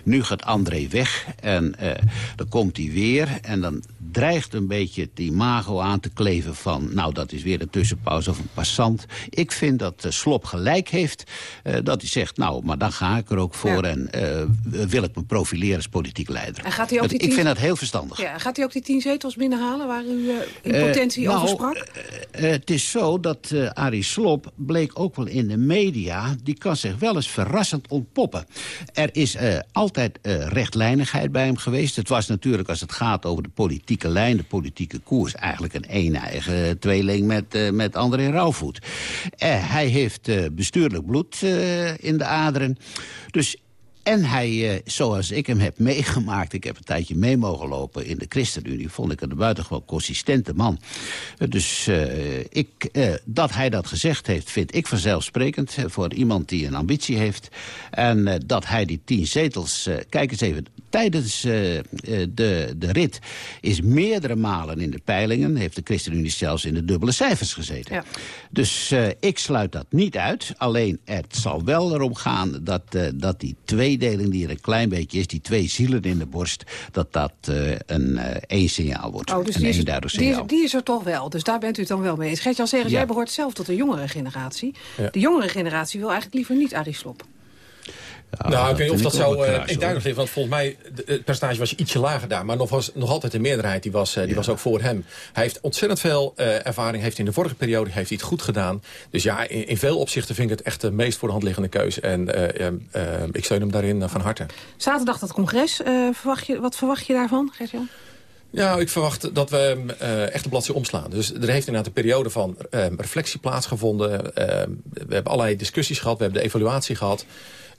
Nu gaat André weg en uh, dan komt hij weer... en dan dreigt een beetje het imago aan te kleven van... nou, dat is weer een tussenpauze of een passant. Ik vind dat Slop gelijk heeft. dat hij zegt, nou, maar dan ga ik er ook voor... Ja. en wil ik me profileren als politiek leider. En gaat hij ook die tien... Ik vind dat heel verstandig. Ja, gaat hij ook die tien zetels binnenhalen waar u in potentie uh, over nou, sprak? Het is zo dat Arie Slob bleek ook wel in de media... die kan zich wel eens verrassend ontpoppen. Er is altijd rechtlijnigheid bij hem geweest. Het was natuurlijk, als het gaat over de politieke lijn... de politieke koers, eigenlijk een een-eigen tweeling met, met André Rauwvoet. hij heeft bestuurlijk bloed in de aderen. Dus en hij, uh, zoals ik hem heb meegemaakt... ik heb een tijdje mee mogen lopen in de ChristenUnie... vond ik een buitengewoon consistente man. Uh, dus uh, ik, dat hij dat gezegd heeft, vind ik vanzelfsprekend... voor iemand die een ambitie heeft. En dat hij die tien zetels... kijk eens even, tijdens de, de rit is meerdere malen in de peilingen... heeft de ChristenUnie zelfs in de dubbele cijfers gezeten. Ja. Dus ik sluit dat niet uit. Alleen het zal wel erom gaan dat, dat die tweedeling die er een klein beetje is... die twee zielen in de borst, dat dat uh, een uh, één signaal wordt. Oh, dus een die, is, eenduidig die, is, signaal. die is er toch wel, dus daar bent u het dan wel mee eens. Gert-Jan Segers, Ja. jij behoort zelf tot de jongere generatie. Ja. De jongere generatie wil eigenlijk liever niet Arie Slob. Nou, ik weet niet of dat vind ik zo wel uh, kraas, eenduidig ligt. Want volgens mij, de- het percentage was ietsje lager daar. Maar nog, was, nog altijd de meerderheid, die was, eh, die was ook voor hem. Hij heeft ontzettend veel eh, ervaring. Heeft in de vorige periode heeft hij het goed gedaan. Dus ja, in, in veel opzichten vind ik het echt de meest voor de hand liggende keuze. En eh, eh, eh, ik steun hem daarin eh, van harte. Zaterdag dat congres, eh, verwacht je, wat verwacht je daarvan, Gert-Jan? Ja, ik verwacht dat we uh, echt de bladzijde omslaan. Dus er heeft inderdaad een periode van uh, reflectie plaatsgevonden. Uh, we hebben allerlei discussies gehad, we hebben de evaluatie gehad.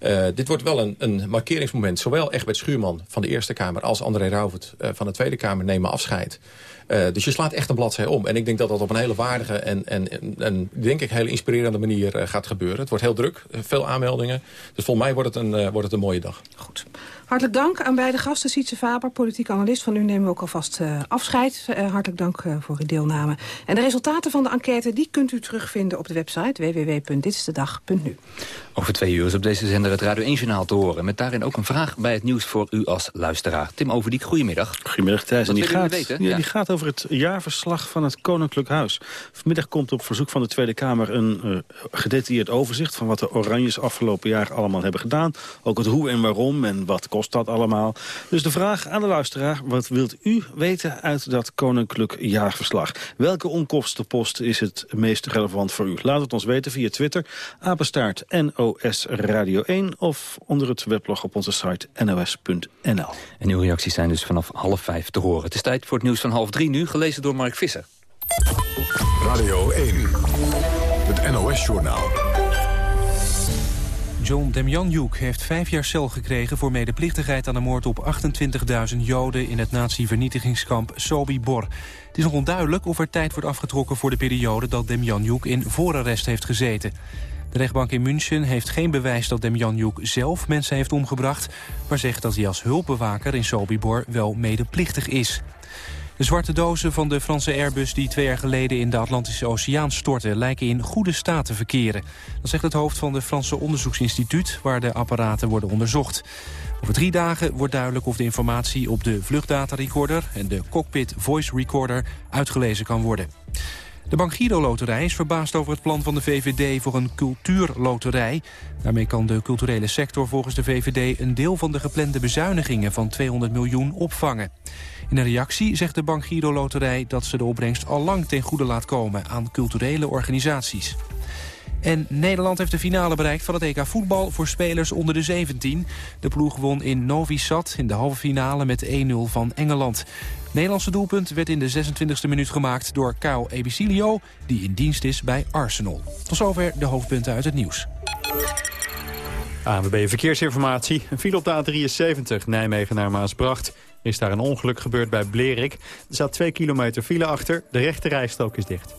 Uh, dit wordt wel een, een markeringsmoment. Zowel Egbert Schuurman van de Eerste Kamer als André Rauwvoet uh, van de Tweede Kamer nemen afscheid. Uh, dus je slaat echt een bladzij om. En ik denk dat dat op een hele waardige en, en, en, en denk ik hele inspirerende manier gaat gebeuren. Het wordt heel druk, veel aanmeldingen. Dus volgens mij wordt het een, wordt het een mooie dag. Goed. Hartelijk dank aan beide gasten. Sietse Faber, politiek analist. Van u nemen we ook alvast uh, afscheid. Uh, hartelijk dank uh, voor uw deelname. En de resultaten van de enquête die kunt u terugvinden op de website www.ditstedag.nu. Over twee uur is op deze zender het Radio 1-journaal te horen. Met daarin ook een vraag bij het nieuws voor u als luisteraar. Tim Overdiek, goedemiddag. Goedemiddag Thijs. En die gaat, weten? ja, Ja. die gaat over het jaarverslag van het Koninklijk Huis. Vanmiddag komt op verzoek van de Tweede Kamer een uh, gedetailleerd overzicht... van wat de Oranjes afgelopen jaar allemaal hebben gedaan. Ook het hoe en waarom en wat kost dat allemaal. Dus de vraag aan de luisteraar, wat wilt u weten uit dat Koninklijk Jaarverslag? Welke onkostenpost is het meest relevant voor u? Laat het ons weten via Twitter, apenstaart NOS Radio 1... of onder het weblog op onze site nos.nl. En uw reacties zijn dus vanaf half vijf te horen. Het is tijd voor het nieuws van half drie nu, gelezen door Mark Visser. Radio 1, het NOS-journaal. John Demjanjuk heeft vijf jaar cel gekregen voor medeplichtigheid aan de moord op 28.000 Joden in het nazi-vernietigingskamp Sobibor. Het is nog onduidelijk of er tijd wordt afgetrokken voor de periode dat Demjanjuk in voorarrest heeft gezeten. De rechtbank in München heeft geen bewijs dat Demjanjuk zelf mensen heeft omgebracht, maar zegt dat hij als hulpbewaker in Sobibor wel medeplichtig is. De zwarte dozen van de Franse Airbus die twee jaar geleden in de Atlantische Oceaan stortten... lijken in goede staat te verkeren. Dat zegt het hoofd van het Franse onderzoeksinstituut... waar de apparaten worden onderzocht. Over drie dagen wordt duidelijk of de informatie op de vluchtdatarecorder... en de cockpit voice recorder uitgelezen kan worden. De Bank Giro Loterij is verbaasd over het plan van de VVD voor een cultuurloterij. Daarmee kan de culturele sector volgens de VVD een deel van de geplande bezuinigingen van 200 miljoen opvangen. In een reactie zegt de Bank Giro Loterij dat ze de opbrengst al lang ten goede laat komen aan culturele organisaties. En Nederland heeft de finale bereikt van het EK voetbal voor spelers onder de 17. De ploeg won in Novi Sad in de halve finale met 1-0 van Engeland. Het Nederlandse doelpunt werd in de 26e minuut gemaakt door Kyle Ebicilio... die in dienst is bij Arsenal. Tot zover de hoofdpunten uit het nieuws. ANWB Verkeersinformatie. Een file op de A73 Nijmegen naar Maasbracht. Is daar een ongeluk gebeurd bij Blerik. Er staat 2 kilometer file achter. De rechte rijstrook is dicht.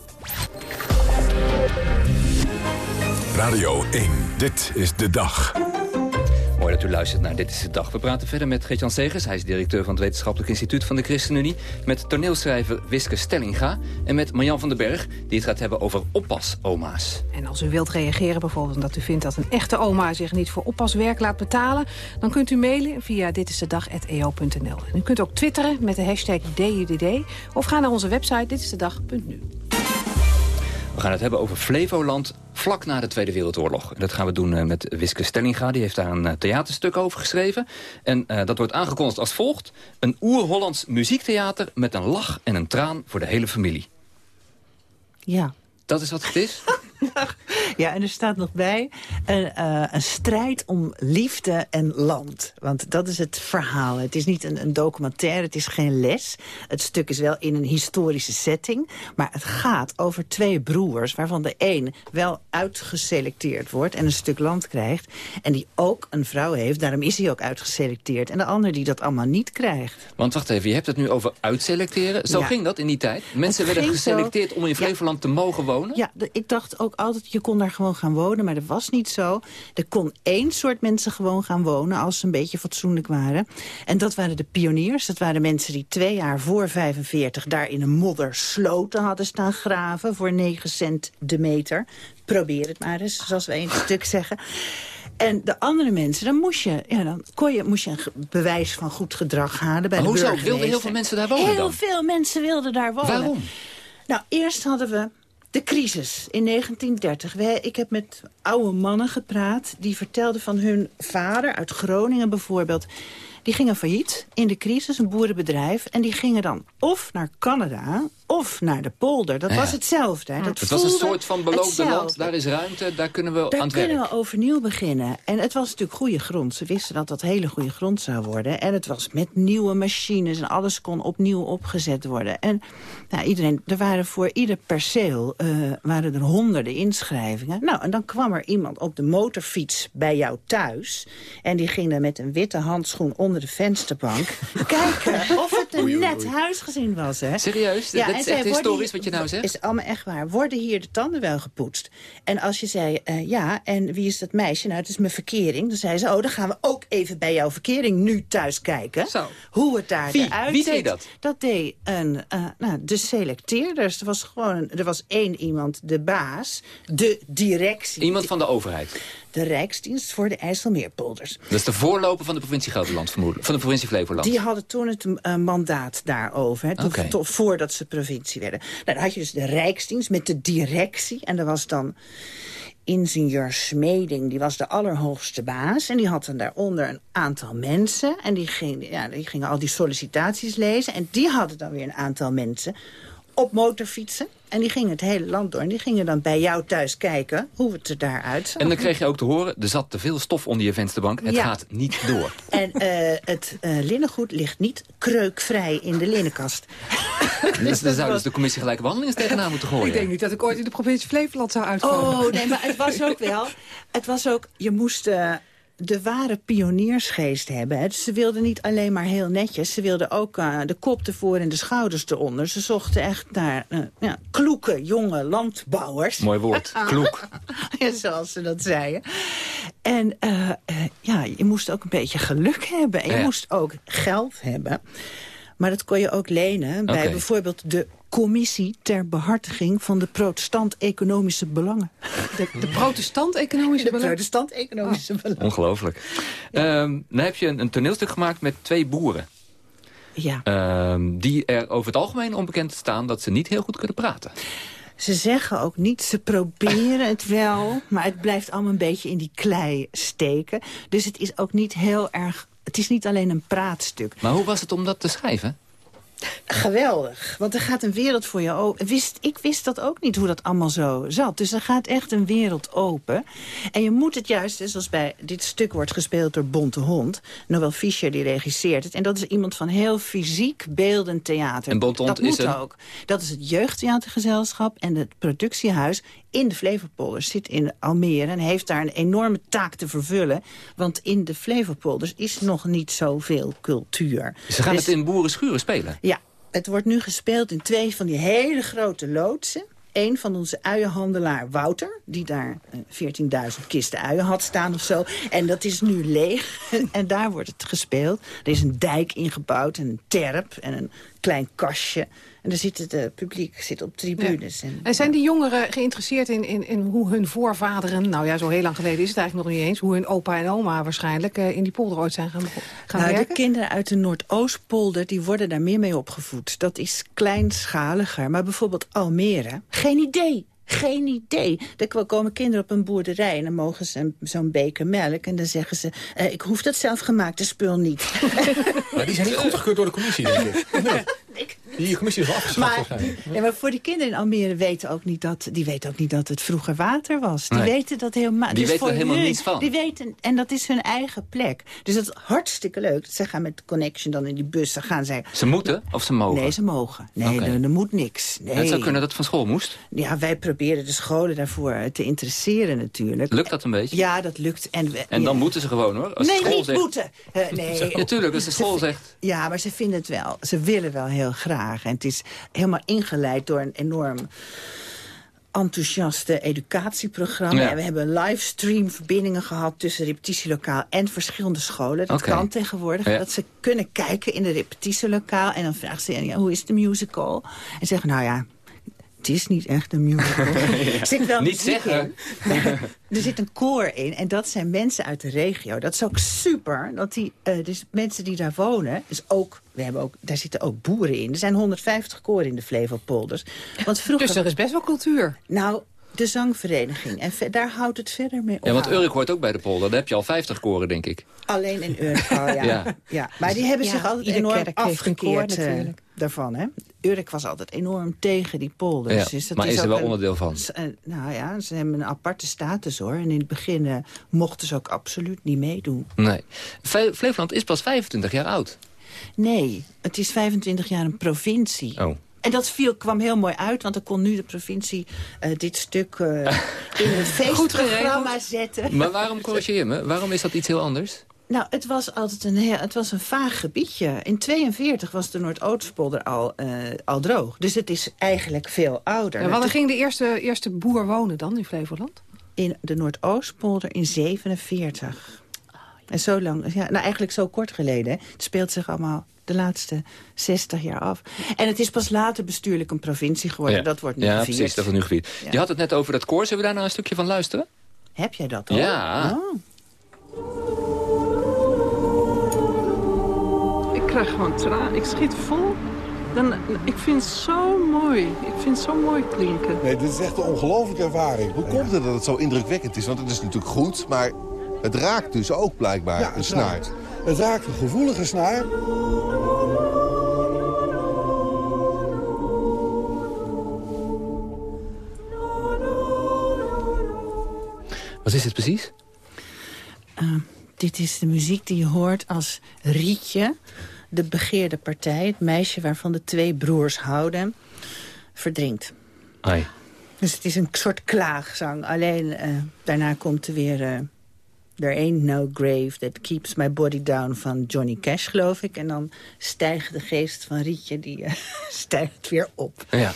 Radio 1, dit is de dag. Mooi dat u luistert naar Dit is de Dag. We praten verder met Geert-Jan Segers. Hij is directeur van het Wetenschappelijk Instituut van de ChristenUnie. Met toneelschrijver Wiske Stellinga. En met Marjan van den Berg, die het gaat hebben over oppasoma's. En als u wilt reageren bijvoorbeeld omdat u vindt dat een echte oma zich niet voor oppaswerk laat betalen... dan kunt u mailen via ditisdedag.eo.nl. U kunt ook twitteren met de hashtag DUDD of ga naar onze website ditistedag.nu. We gaan het hebben over Flevoland vlak na de Tweede Wereldoorlog. Dat gaan we doen eh, met Wiske Stellinga. Die heeft daar een eh, theaterstuk over geschreven. En uh, dat wordt aangekondigd als volgt. Een oer-Hollands muziektheater met een lach en een traan voor de hele familie. Ja. Dat is wat het is? Ja, en er staat nog bij een, uh, een, strijd om liefde en land. Want dat is het verhaal. Het is niet een, een, documentaire, het is geen les. Het stuk is wel in een historische setting. Maar het gaat over twee broers... waarvan de een wel uitgeselecteerd wordt en een stuk land krijgt. En die ook een vrouw heeft, daarom is hij ook uitgeselecteerd. En de ander die dat allemaal niet krijgt. Want wacht even, je hebt het nu over uitselecteren. Zo Ja. ging dat in die tijd? Mensen Het werden zo- geselecteerd om in Flevoland te mogen wonen? Ja, ik dacht ook altijd, je kon daar gewoon gaan wonen, maar dat was niet zo. Er kon één soort mensen gewoon gaan wonen, als ze een beetje fatsoenlijk waren. En dat waren de pioniers. Dat waren mensen die twee jaar voor 45 daar in een modder sloten hadden staan graven... voor 9 cent de meter. Probeer het maar eens, zoals wij in het stuk zeggen. En de andere mensen, dan moest je, ja, dan kon je, moest je een bewijs van goed gedrag halen bij Maar de hoezo? Wilden heel veel mensen daar wonen Heel dan? veel mensen wilden daar wonen. Waarom? Nou, eerst hadden we de crisis in 1930. Wij, ik heb met oude mannen gepraat. Die vertelden van hun vader uit Groningen bijvoorbeeld. Die gingen failliet in de crisis, een boerenbedrijf. En die gingen dan of naar Canada of naar de polder. Dat Ja. was hetzelfde. Hè. Dat Het was een soort van beloofde hetzelfde. land. Daar is ruimte, daar kunnen we Daar aan het kunnen werk. we overnieuw beginnen. En het was natuurlijk goede grond. Ze wisten dat dat hele goede grond zou worden. En het was met nieuwe machines en alles kon opnieuw opgezet worden. En nou, iedereen, er waren voor ieder perceel eh, waren er honderden inschrijvingen. Nou, en dan kwam er iemand op de motorfiets bij jou thuis. En die ging dan met een witte handschoen onder de vensterbank... kijken of het een Oei, oei, net huisgezin was. Hè? Serieus? Dit en is echt historisch wat je nou zegt? Is allemaal echt waar. Worden hier de tanden wel gepoetst? En als je zei, eh, ja, en wie is dat meisje? Nou, het is mijn verkering. Dan zei ze, oh, dan gaan we ook even bij jouw verkering nu thuis kijken. Hoe het daar Wie? eruit Wie deed dat? Dat deed een, eh, nou, de selecteerders. Er was gewoon, er was één iemand, de baas, de directie. Iemand van de overheid. De Rijksdienst voor de IJsselmeerpolders. Dat is de voorloper van de provincie Gelderland, vermoedelijk. Van de provincie Flevoland. Die hadden toen het eh, mandaat daarover, hè, toen- Oké. to- voordat ze provincie werden. Nou, dan had je dus de Rijksdienst met de directie. En er was dan ingenieur Smeding, die was de allerhoogste baas. En die had dan daaronder een aantal mensen. En die, ging, ja, die gingen al die sollicitaties lezen. En die hadden dan weer een aantal mensen op motorfietsen. En die gingen het hele land door. En die gingen dan bij jou thuis kijken hoe het er daaruit zag. En dan kreeg je ook te horen, er zat te veel stof onder je vensterbank. Het Ja. gaat niet door. En eh, het eh, linnengoed ligt niet kreukvrij in de linnenkast. Dus daar zou dus de commissie gelijke behandelingen tegenaan moeten gooien. Ik denk niet dat ik ooit in de provincie Flevoland zou uitkomen. Oh, nee, maar het was ook wel... Het was ook... Je moest... eh, de ware pioniersgeest hebben. Hè. Dus ze wilden niet alleen maar heel netjes. Ze wilden ook eh, de kop ervoor en de schouders eronder. Ze zochten echt naar eh, ja, kloeke, jonge landbouwers. Mooi woord, kloek. Ja, zoals ze dat zeiden. En eh, ja, je moest ook een beetje geluk hebben. En je Ja. moest ook geld hebben. Maar dat kon je ook lenen bij bijvoorbeeld de commissie ter behartiging van de protestant-economische belangen. De, de protestant-economische De belangen? protestant-economische belangen. Ongelooflijk. Ehm, dan heb je een, een toneelstuk gemaakt met twee boeren. Ja. Ehm, die er over het algemeen onbekend staan dat ze niet heel goed kunnen praten. Ze zeggen ook niet, ze proberen het wel... maar het blijft allemaal een beetje in die klei steken. Dus het is ook niet heel erg... Het is niet alleen een praatstuk. Maar hoe was het om dat te schrijven? Geweldig, want er gaat een wereld voor je open. Wist, ik wist dat ook niet, hoe dat allemaal zo zat. Dus er gaat echt een wereld open. En je moet het juist, zoals bij dit stuk wordt gespeeld door Bonte Hond... Noël Fischer die regisseert het. En dat is iemand van heel fysiek beeldend theater. En Bonte Hond dat moet is een- ook. Dat is het jeugdtheatergezelschap en het productiehuis in de Flevopolders. Zit in Almere en heeft daar een enorme taak te vervullen. Want in de Flevopolders is nog niet zoveel cultuur. Ze gaan Dus- het in boerenschuren spelen. ja, het wordt nu gespeeld in twee van die hele grote loodsen. een van onze uienhandelaar, Wouter... die daar eh, 14.000 kisten uien had staan of zo. En dat is nu leeg. en daar wordt het gespeeld. Er is een dijk ingebouwd, en een terp en een klein kastje. En daar zit het publiek zit op tribunes. En, en, zijn die jongeren geïnteresseerd in, in, in hoe hun voorvaderen... nou ja, zo heel lang geleden is het eigenlijk nog niet eens... hoe hun opa en oma waarschijnlijk uh, in die polder ooit zijn gaan, gaan nou, werken? De kinderen uit de Noordoostpolder die worden daar meer mee opgevoed. Dat is kleinschaliger. Maar bijvoorbeeld Almere, geen idee. Geen idee. Er komen kinderen op een boerderij en dan mogen ze zo'n beker melk. En dan zeggen ze, uh, ik hoef dat zelfgemaakte spul niet. Maar die zijn niet goedgekeurd door de commissie, denk ik. Die commissie is wel afgeschaft. Maar, ja, maar voor die kinderen in Almere weten ook niet dat, die weten ook niet dat het vroeger water was. Die Nee. weten dat helemaal. Die dus weten voor er helemaal hun- niets van. Die weten, en dat is hun eigen plek. Dus dat is hartstikke leuk. Ze gaan met Connection dan in die bus. Dan gaan zij... Ze moeten of ze mogen? Nee, ze mogen. Nee, Oké. er, er moet niks. Nee. Het zou kunnen dat het van school moest. Ja, wij proberen de scholen daarvoor te interesseren natuurlijk. Lukt dat een beetje? Ja, dat lukt. En, we- En dan ja. moeten ze gewoon hoor. Als nee, school niet zegt, moeten. Eh, nee. Natuurlijk, als de school zegt... Ja, maar ze vinden het wel. Ze willen wel heel graag. En het is helemaal ingeleid door een enorm enthousiaste educatieprogramma. Ja. En we hebben livestream verbindingen gehad tussen repetitielokaal en verschillende scholen. Dat kan tegenwoordig. Ja. Dat ze kunnen kijken in de repetitielokaal. En dan vragen ze, ja, hoe is de musical? En zeggen, nou ja, het is niet echt een musical. Er zit wel Niet zeggen. er zit een koor in. En dat zijn mensen uit de regio. Dat is ook super. Dat die, eh, dus mensen die daar wonen. Dus ook, we hebben ook, daar zitten ook boeren in. Er zijn 150 koren in de Flevopolders. Want vroeger, Dus er is best wel cultuur. Nou, de zangvereniging. En daar houdt het verder mee op. Ja, want Urk hoort ook bij de polder. Daar heb je al 50 koren, denk ik. Alleen in Urk al, ja. Ja. ja. Maar die hebben Ja, zich altijd enorm koor afgekeerd eh, daarvan. Hè? Urk was altijd enorm tegen die polders. Ja, Dus dat maar is er wel een- onderdeel van? eh, nou ja, ze hebben een aparte status hoor. En in het begin eh, mochten ze ook absoluut niet meedoen. Nee. Fle- Flevoland is pas 25 jaar oud. Nee, het is 25 jaar een provincie. Oh. En dat viel, kwam heel mooi uit, want dan kon nu de provincie eh, dit stuk eh, in het feestprogramma zetten. Maar waarom corrigeer je me? Waarom is dat iets heel anders? Nou, het was altijd een, heel, het was een vaag gebiedje. In 42 was de Noordoostpolder al, eh, al droog. Dus het is eigenlijk veel ouder. Ja, Het- ging de eerste, eerste boer wonen dan in Flevoland? in de Noordoostpolder in 47. En zo lang, ja, nou eigenlijk zo kort geleden. hè. Het speelt zich allemaal de laatste 60 jaar af. En het is pas later bestuurlijk een provincie geworden. Ja. Dat wordt nu Ja, gevierd. precies. Dat wordt nu gevierd. Ja. Je had het net over dat koor. Zullen we daar nou een stukje van luisteren? Heb jij dat al? Ja. Oh. Ik krijg gewoon traan. Ik schiet vol. Dan, ik vind het zo mooi. Ik vind het zo mooi klinken. Nee, dit is echt een ongelooflijke ervaring. Hoe komt het dat het zo indrukwekkend is? Want het is natuurlijk goed, maar het raakt dus ook blijkbaar Ja, een snaar. raakt. Het raakt een gevoelige snaar. Wat is het precies? Eh, dit is de muziek die je hoort als Rietje, de begeerde partij... het meisje waarvan de twee broers houden, verdrinkt. Ai. Dus het is een soort klaagzang. Alleen eh, daarna komt er weer... eh There ain't no grave that keeps my body down van Johnny Cash, geloof ik. En dan stijgt de geest van Rietje, die eh, stijgt weer op. Ja.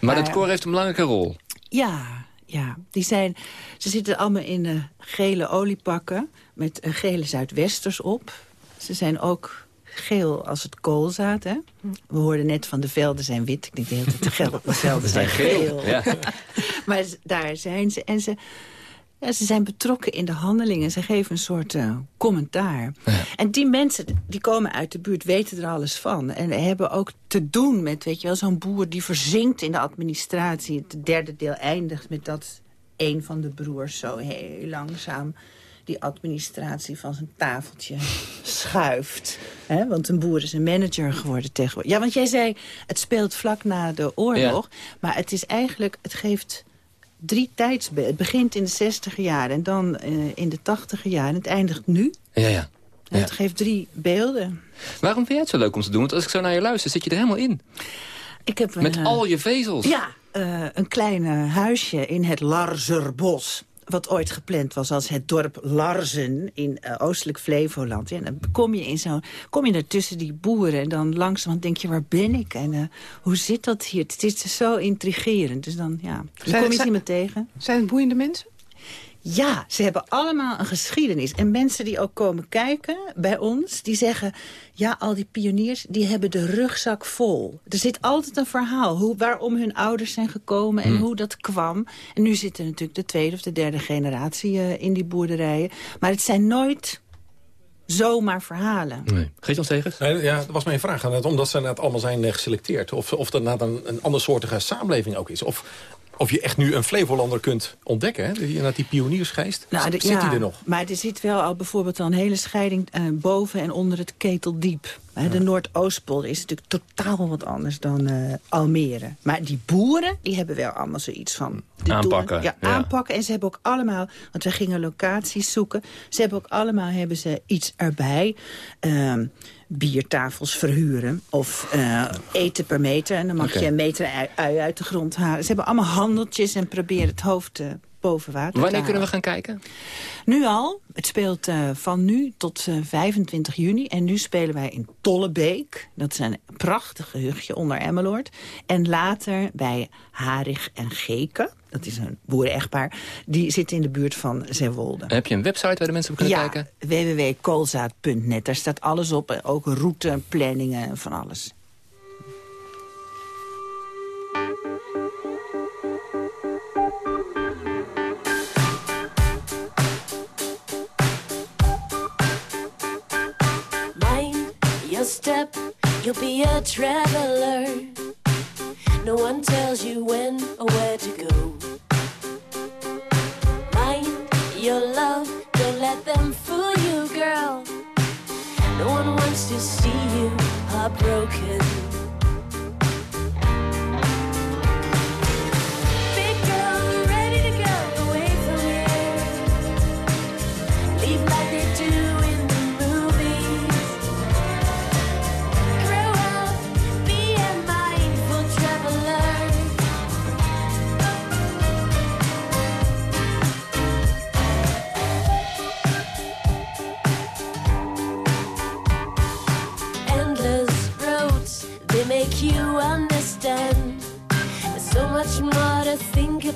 Maar dat Maar- koor heeft een belangrijke rol. Ja, ja. Die zijn, ze zitten allemaal in eh, gele oliepakken met eh, gele Zuidwesters op. Ze zijn ook geel als het koolzaad, hè? We hoorden net van de velden zijn wit. Ik denk de hele tijd, de velden zijn geel. Ja. maar daar zijn ze. En ze, ja, ze zijn betrokken in de handelingen. Ze geven een soort eh, commentaar. En die mensen die komen uit de buurt, weten er alles van. En hebben ook te doen met, weet je wel, zo'n boer die verzinkt in de administratie. Het derde deel eindigt met dat een van de broers zo heel langzaam die administratie van zijn tafeltje schuift. hè? want een boer is een manager geworden tegenwoordig. Ja, want jij zei, het speelt vlak na de oorlog. Maar het is eigenlijk, het geeft drie tijdsbeelden. Het begint in de 60 jaren en dan eh, in de 80 jaren. En het eindigt nu. Ja, ja. En het geeft drie beelden. Waarom vind jij het zo leuk om te doen? Want als ik zo naar je luister, zit je er helemaal in. Ik heb een, Met eh, al je vezels. Ja, eh, een klein huisje in het Larzerbos. Wat ooit gepland was als het dorp Larzen in uh, oostelijk Flevoland. En dan kom je, in zo, kom je er tussen die boeren en dan langzaam denk je, waar ben ik? En uh, hoe zit dat hier? Het is zo intrigerend. Dus dan, ja, dan kom je iemand tegen. Zijn het boeiende mensen? Ja, ze hebben allemaal een geschiedenis. En mensen die ook komen kijken bij ons, die zeggen... ja, al die pioniers, die hebben de rugzak vol. Er zit altijd een verhaal, hoe, waarom hun ouders zijn gekomen... en hmm. hoe dat kwam. En nu zit er natuurlijk de tweede of de derde generatie uh, in die boerderijen. Maar het zijn nooit zomaar verhalen. Nee. Geet ons tegen? Nee, ja, dat was mijn vraag. Omdat ze net allemaal zijn geselecteerd. Of, of dat een, een andersoortige samenleving ook is. Of of je echt nu een Flevolander kunt ontdekken. Hè? Die, die pioniersgeest. Nou, zit ja, die er nog? Maar er zit wel al bijvoorbeeld een hele scheiding uh, boven en onder het keteldiep. Ja. De Noordoostpolder is natuurlijk totaal wat anders dan uh, Almere. Maar die boeren, die hebben wel allemaal zoiets van... Aanpakken. ja, ja, aanpakken. En ze hebben ook allemaal, want we gingen locaties zoeken. Ze hebben ook allemaal hebben ze iets erbij. Uh, biertafels verhuren of uh, eten per meter. En dan mag je een meter ui uit de grond halen. Ze hebben allemaal handeltjes en proberen het hoofd uh, boven water Wanneer kunnen we gaan kijken? Nu al. Het speelt uh, van nu tot 25 juni. En nu spelen wij in Tollebeek. Dat is een prachtig gehuchtje onder Emmeloord. En later bij Harig en Geken dat is een boeren-echtpaar, die zit in de buurt van Zeewolde. Heb je een website waar de mensen op kunnen ja, kijken? www.koolzaad.net. Daar staat alles op, ook route, planningen, van alles. Mind your step, you'll be a traveler. No one tells you when or where broken.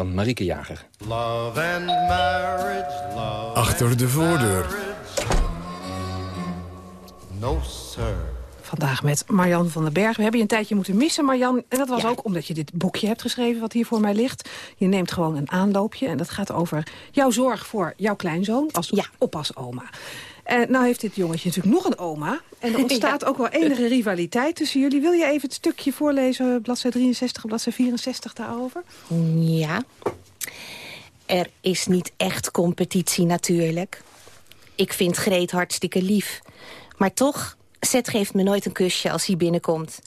Van Marieke Jager. Love and marriage, love Achter de voordeur. No, sir. Vandaag met Marjan van den Berg. We hebben je een tijdje moeten missen, Marjan. En dat was ook omdat je dit boekje hebt geschreven wat hier voor mij ligt. Je neemt gewoon een aanloopje en dat gaat over jouw zorg voor jouw kleinzoon als oppasoma. En nou heeft dit jongetje natuurlijk nog een oma. En er ontstaat ook wel enige rivaliteit tussen jullie. Wil je even het stukje voorlezen, bladzijde 63 en bladzijde 64 daarover? Ja. Er is niet echt competitie natuurlijk. Ik vind Greet hartstikke lief. Maar toch, Zet geeft me nooit een kusje als hij binnenkomt.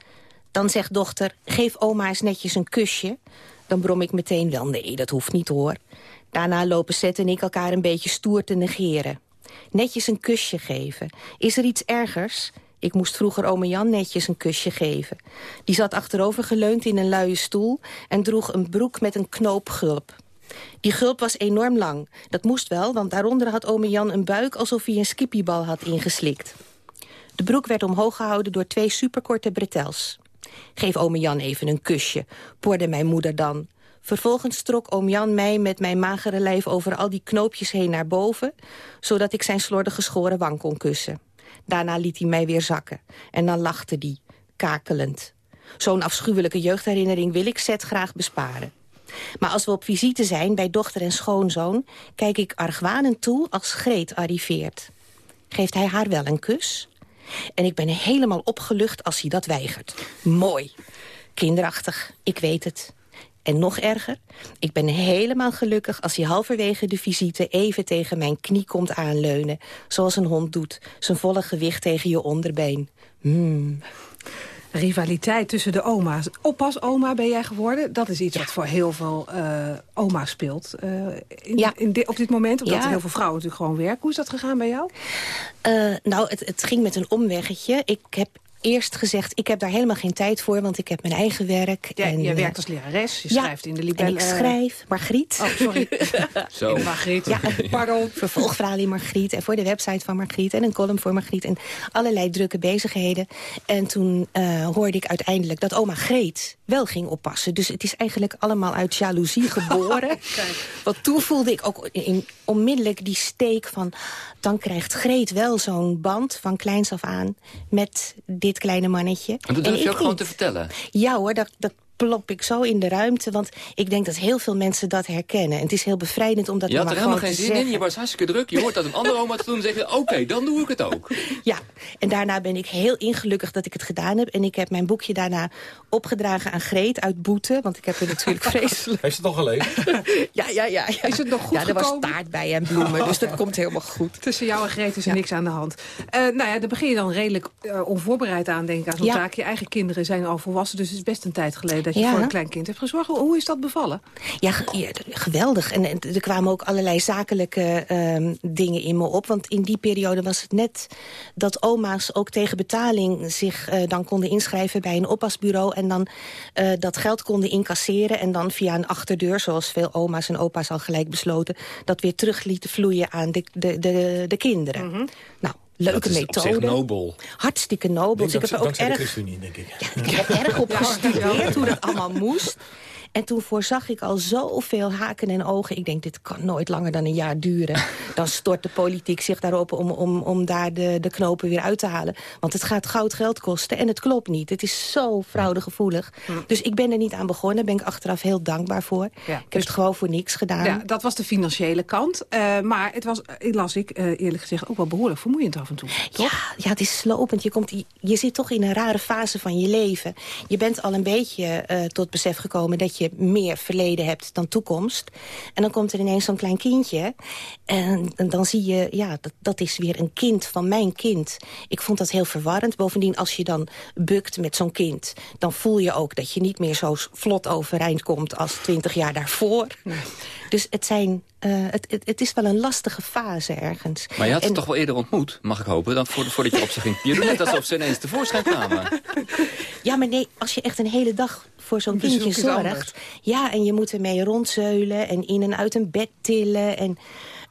Dan zegt dochter, geef oma eens netjes een kusje. Dan brom ik meteen wel, nee, dat hoeft niet hoor. Daarna lopen Zet en ik elkaar een beetje stoer te negeren. Netjes een kusje geven. Is er iets ergers? Ik moest vroeger ome Jan netjes een kusje geven. Die zat achterover geleund in een luie stoel... en droeg een broek met een knoop gulp. Die gulp was enorm lang. Dat moest wel, want daaronder had ome Jan een buik... alsof hij een skippiebal had ingeslikt. De broek werd omhoog gehouden door twee superkorte bretels. Geef ome Jan even een kusje, porde mijn moeder dan. Vervolgens trok oom Jan mij met mijn magere lijf over al die knoopjes heen naar boven... zodat ik zijn slordige geschoren wang kon kussen. Daarna liet hij mij weer zakken. En dan lachte hij, kakelend. Zo'n afschuwelijke jeugdherinnering wil ik Zet graag besparen. Maar als we op visite zijn bij dochter en schoonzoon... kijk ik argwanend toe als Greet arriveert. Geeft hij haar wel een kus? En ik ben helemaal opgelucht als hij dat weigert. Mooi. Kinderachtig, ik weet het. En nog erger, ik ben helemaal gelukkig als hij halverwege de visite even tegen mijn knie komt aanleunen. Zoals een hond doet, zijn volle gewicht tegen je onderbeen. Mm rivaliteit tussen de oma's. Oppas-oma ben jij geworden. Dat is iets wat voor heel veel uh, oma's speelt. Uh, in, ja. in op dit moment, omdat ja. heel veel vrouwen natuurlijk gewoon werken. Hoe is dat gegaan bij jou? Uh, nou, het, het ging met een omweggetje. Ik heb eerst gezegd, ik heb daar helemaal geen tijd voor... want ik heb mijn eigen werk. Ja, en, je werkt als lerares, je schrijft in de Libelle. En ik schrijf, Margriet. Oh, sorry. Zo. Margriet. Ja, pardon. Vervolgverhaal in Margriet en voor de website van Margriet... en een column voor Margriet en allerlei drukke bezigheden. En toen uh, hoorde ik uiteindelijk dat oma Greet wel ging oppassen. Dus het is eigenlijk allemaal uit jaloezie geboren. Want toen voelde ik ook in, onmiddellijk die steek van... dan krijgt Greet wel zo'n band van kleins af aan met dit kleine mannetje. En dat durf je ook gewoon te vertellen? Ja hoor, dat, dat plop ik zo in de ruimte. Want ik denk dat heel veel mensen dat herkennen. En het is heel bevrijdend om dat je maar had er helemaal geen zin in, je was hartstikke druk. Je hoort dat een andere oma te doen en zeg je, oké, dan doe ik het ook. Ja, en daarna ben ik heel ingelukkig dat ik het gedaan heb. En ik heb mijn boekje daarna opgedragen aan Greet uit Boete. Want ik heb er natuurlijk vreselijk... Heeft het nog gelezen? ja, ja, ja, ja. Is het nog goed Ja, er was taart bij en bloemen, dus dat komt helemaal goed. Tussen jou en Greet is er niks aan de hand. Uh, nou ja, daar begin je dan redelijk uh, onvoorbereid aan, denk ik, aan zo'n ja. taak. Je eigen kinderen zijn al volwassen, dus het is best een tijd geleden dat je voor een klein kind hebt gezorgd. Hoe is dat bevallen? Ja, ja geweldig. En, en, er kwamen ook allerlei zakelijke um, dingen in me op. Want in die periode was het net dat oma's ook tegen betaling zich uh, dan konden inschrijven bij een oppasbureau. En dan uh, dat geld konden incasseren. En dan via een achterdeur, zoals veel oma's en opa's al gelijk besloten... dat weer terug lieten vloeien aan de, de, de, de kinderen. Mm -hmm. Nou, leuke dat is methode. Op zich nobel. Hartstikke nobel. Dus ik heb er ook erg, de ChristenUnie, denk ik. Ja, ik heb erg op gestudeerd hoe dat allemaal moest. En toen voorzag ik al zoveel haken en ogen. Ik denk, dit kan nooit langer dan een jaar duren. Dan stort de politiek zich daarop om, om, om daar de, de knopen weer uit te halen. Want het gaat goud geld kosten en het klopt niet. Het is zo fraudegevoelig. Hm. Dus ik ben er niet aan begonnen. Daar ben ik achteraf heel dankbaar voor. Ja, ik heb het gewoon voor niks gedaan. Ja, dat was de financiële kant. Uh, maar het was, las ik uh, eerlijk gezegd, ook wel behoorlijk vermoeiend af en toe. Toch? Ja, ja, het is slopend. Je, komt, je, je zit toch in een rare fase van je leven. Je bent al een beetje uh, tot besef gekomen dat je meer verleden hebt dan toekomst. En dan komt er ineens zo'n klein kindje. En, en, dan zie je, ja, dat, dat is weer een kind van mijn kind. Ik vond dat heel verwarrend. Bovendien, als je dan bukt met zo'n kind... dan voel je ook dat je niet meer zo vlot overeind komt... als twintig jaar daarvoor. Nee. Dus het, zijn, uh, het, het, het, is wel een lastige fase ergens. Maar je had ze en... toch wel eerder ontmoet, mag ik hopen... dan voordat je op ze ging. Je doet net alsof ze ineens tevoorschijn kwamen. Ja, maar nee, als je echt een hele dag voor zo'n kindje zorgt... ja, en je moet ermee rondzeulen en in en uit een bed tillen... en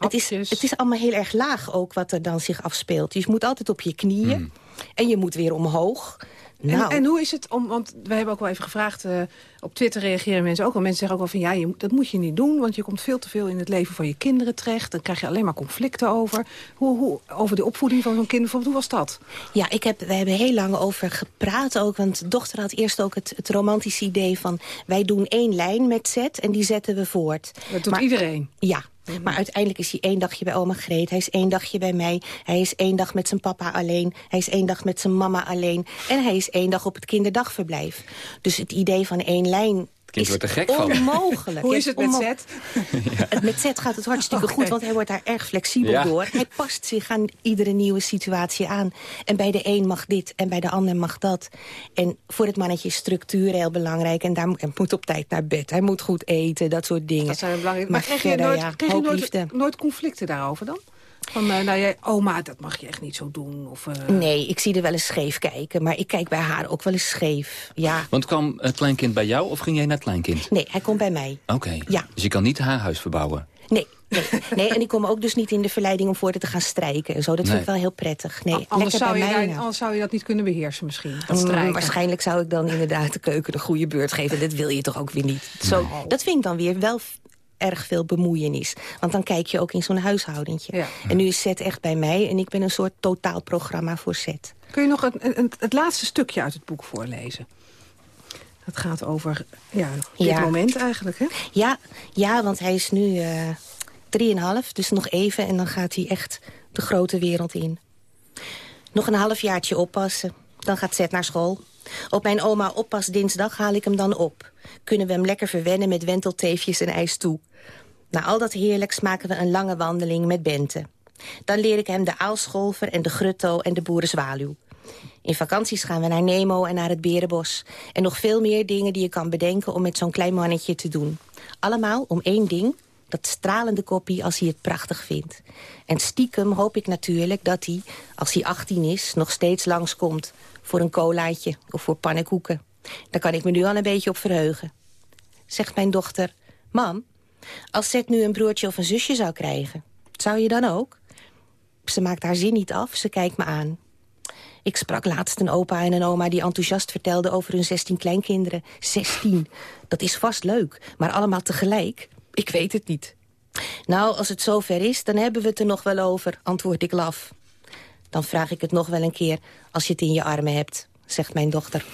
het is, het is allemaal heel erg laag ook wat er dan zich afspeelt. Dus je moet altijd op je knieën. Hmm. En je moet weer omhoog. En, Nou. en hoe is het om, want we hebben ook wel even gevraagd... eh, op Twitter reageren mensen ook al. Mensen zeggen ook wel van ja, je, dat moet je niet doen... want je komt veel te veel in het leven van je kinderen terecht. Dan krijg je alleen maar conflicten over. Hoe, hoe, over de opvoeding van zo'n kind. Bijvoorbeeld, Hoe was dat? Ja, ik heb, we hebben heel lang over gepraat ook. Want de dochter had eerst ook het, het romantische idee van... wij doen één lijn met zet en die zetten we voort. Dat doet iedereen. Ja, maar uiteindelijk is hij één dagje bij oma Greet. Hij is één dagje bij mij. Hij is één dag met zijn papa alleen. Hij is één dag met zijn mama alleen. En hij is één dag op het kinderdagverblijf. Dus het idee van één lijn kind is wordt er gek van. onmogelijk. Hoe Ja, is het met Zet? Het met Zet gaat het hartstikke goed, want hij wordt daar erg flexibel Ja. door. Hij past zich aan iedere nieuwe situatie aan. En bij de een mag dit en bij de ander mag dat. En voor het mannetje is structuur heel belangrijk. En daar moet, hij moet op tijd naar bed. Hij moet goed eten, dat soort dingen. Dat zijn belangrijk. Maar Maar kreeg je nooit, ja, kreeg je nooit conflicten daarover dan? Van, eh, nou, jij, oma, dat mag je echt niet zo doen. Of, eh, Nee, ik zie er wel eens scheef kijken. Maar ik kijk bij haar ook wel eens scheef. Ja. Want kwam het kleinkind bij jou of ging jij naar het kleinkind? Nee, hij komt bij mij. Oké. Ja. Dus je kan niet haar huis verbouwen? Nee, nee, nee. En ik kom ook dus niet in de verleiding om voor te gaan strijken. En zo. Dat Nee. vind ik wel heel prettig. Nee, anders, lekker zou bij je daar- nou. anders zou je dat niet kunnen beheersen misschien. Dat Mm, strijken. waarschijnlijk zou ik dan inderdaad de keuken de goede beurt geven. Dat wil je toch ook weer niet. Zo, Dat vind ik dan weer wel erg veel bemoeienis. Want dan kijk je ook in zo'n huishoudentje. Ja. En nu is Zet echt bij mij en ik ben een soort totaalprogramma voor Zet. Kun je nog het, laatste stukje uit het boek voorlezen? Het gaat over ja, dit Ja. moment eigenlijk, hè? Ja, ja want hij is nu eh, drieënhalf, dus nog even... en dan gaat hij echt de grote wereld in. Nog een halfjaartje oppassen, dan gaat Zet naar school. Op mijn oma oppas dinsdag haal ik hem dan op. Kunnen we hem lekker verwennen met wentelteefjes en ijs toe. Na al dat heerlijks maken we een lange wandeling met Bente. Dan leer ik hem de aalscholver en de grutto en de boerenzwaluw. In vakanties gaan we naar Nemo en naar het Berenbos. En nog veel meer dingen die je kan bedenken om met zo'n klein mannetje te doen. Allemaal om één ding, dat stralende koppie als hij het prachtig vindt. En stiekem hoop ik natuurlijk dat hij, als hij 18 is, nog steeds langskomt. Voor een colaatje of voor pannenkoeken. Daar kan ik me nu al een beetje op verheugen. Zegt mijn dochter, mam, als Zet nu een broertje of een zusje zou krijgen, zou je dan ook? Ze maakt haar zin niet af, ze kijkt me aan. Ik sprak laatst een opa en een oma die enthousiast vertelden over hun 16 kleinkinderen. 16, dat is vast leuk, maar allemaal tegelijk? Ik weet het niet. Nou, als het zover is, dan hebben we het er nog wel over, antwoord ik laf. Dan vraag ik het nog wel een keer als je het in je armen hebt, zegt mijn dochter.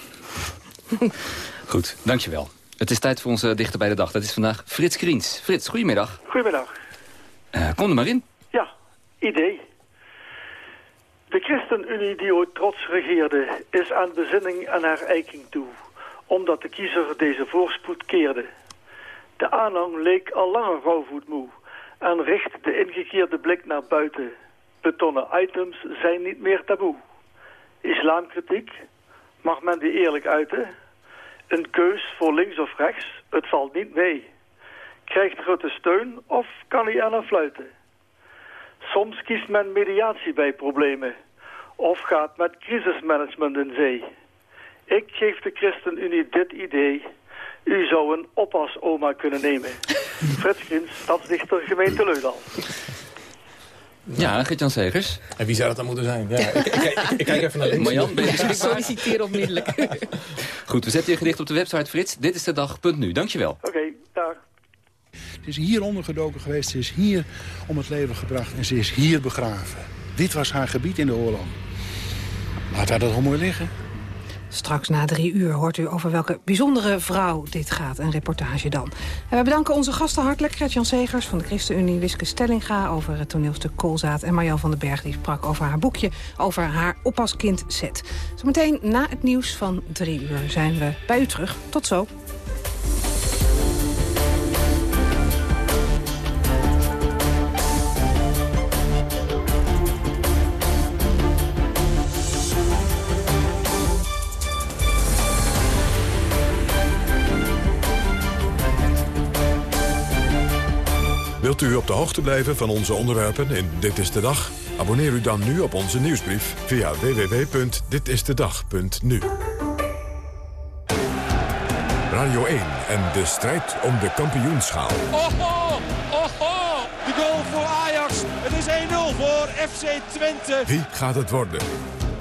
Goed, dankjewel. Het is tijd voor onze dichter bij de dag. Dat is vandaag Frits Kriens. Frits, goedemiddag. Goedemiddag. Eh, kom er maar in. Ja, idee. De ChristenUnie die ooit trots regeerde... is aan bezinning en haar eiking toe... omdat de kiezer deze voorspoed keerde. De aanhang leek al langer rouwvoetmoe... en richt de ingekeerde blik naar buiten. Betonnen items zijn niet meer taboe. Islamkritiek, mag men die eerlijk uiten? Een keus voor links of rechts, het valt niet mee. Krijgt Rutte steun of kan hij aan fluiten? Soms kiest men mediatie bij problemen. Of gaat met crisismanagement in zee. Ik geef de ChristenUnie dit idee. U zou een oppasoma kunnen nemen. Frits Grins, stadsdichter gemeente Leudal. Ja, Gert-Jan Segers. En wie zou dat dan moeten zijn? Ja, ik, ik, ik- ik kijk even naar links. Marjan, ben je? Solliciteer onmiddellijk. Goed, we zetten je gedicht op de website Frits. Dit is de dag.nu. Dankjewel. Oké, dag. Ze is hier ondergedoken geweest, ze is hier om het leven gebracht en ze is hier begraven. Dit was haar gebied in de oorlog. Laat haar dat wel mooi liggen. Straks na drie uur hoort u over welke bijzondere vrouw dit gaat. Een reportage dan. En we bedanken onze gasten hartelijk. Gert-Jan Segers van de ChristenUnie, Wiske Stellinga... over het toneelstuk Koolzaad. En Marjan van den Berg die sprak over haar boekje... over haar oppaskind Zet. Zometeen na het nieuws van drie uur zijn we bij u terug. Tot zo. Wilt u op de hoogte blijven van onze onderwerpen in Dit is de Dag? Abonneer u dan nu op onze nieuwsbrief via www.ditistedag.nu. Radio 1 en de strijd om de kampioenschaal. Oho, oho, de goal voor Ajax. Het is 1-0 voor FC Twente. Wie gaat het worden?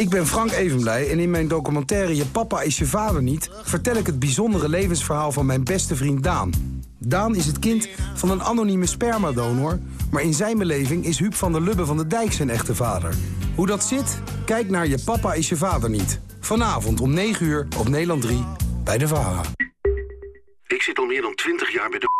Ik ben Frank Evenblij en in mijn documentaire Je papa is je vader niet... vertel ik het bijzondere levensverhaal van mijn beste vriend Daan. Daan is het kind van een anonieme spermadonor... maar in zijn beleving is Huub van der Lubbe van de Dijk zijn echte vader. Hoe dat zit? Kijk naar Je papa is je vader niet. Vanavond om 9 uur op Nederland 3 bij de VARA. Ik zit al meer dan 20 jaar bij de.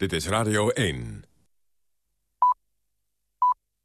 Dit is Radio 1.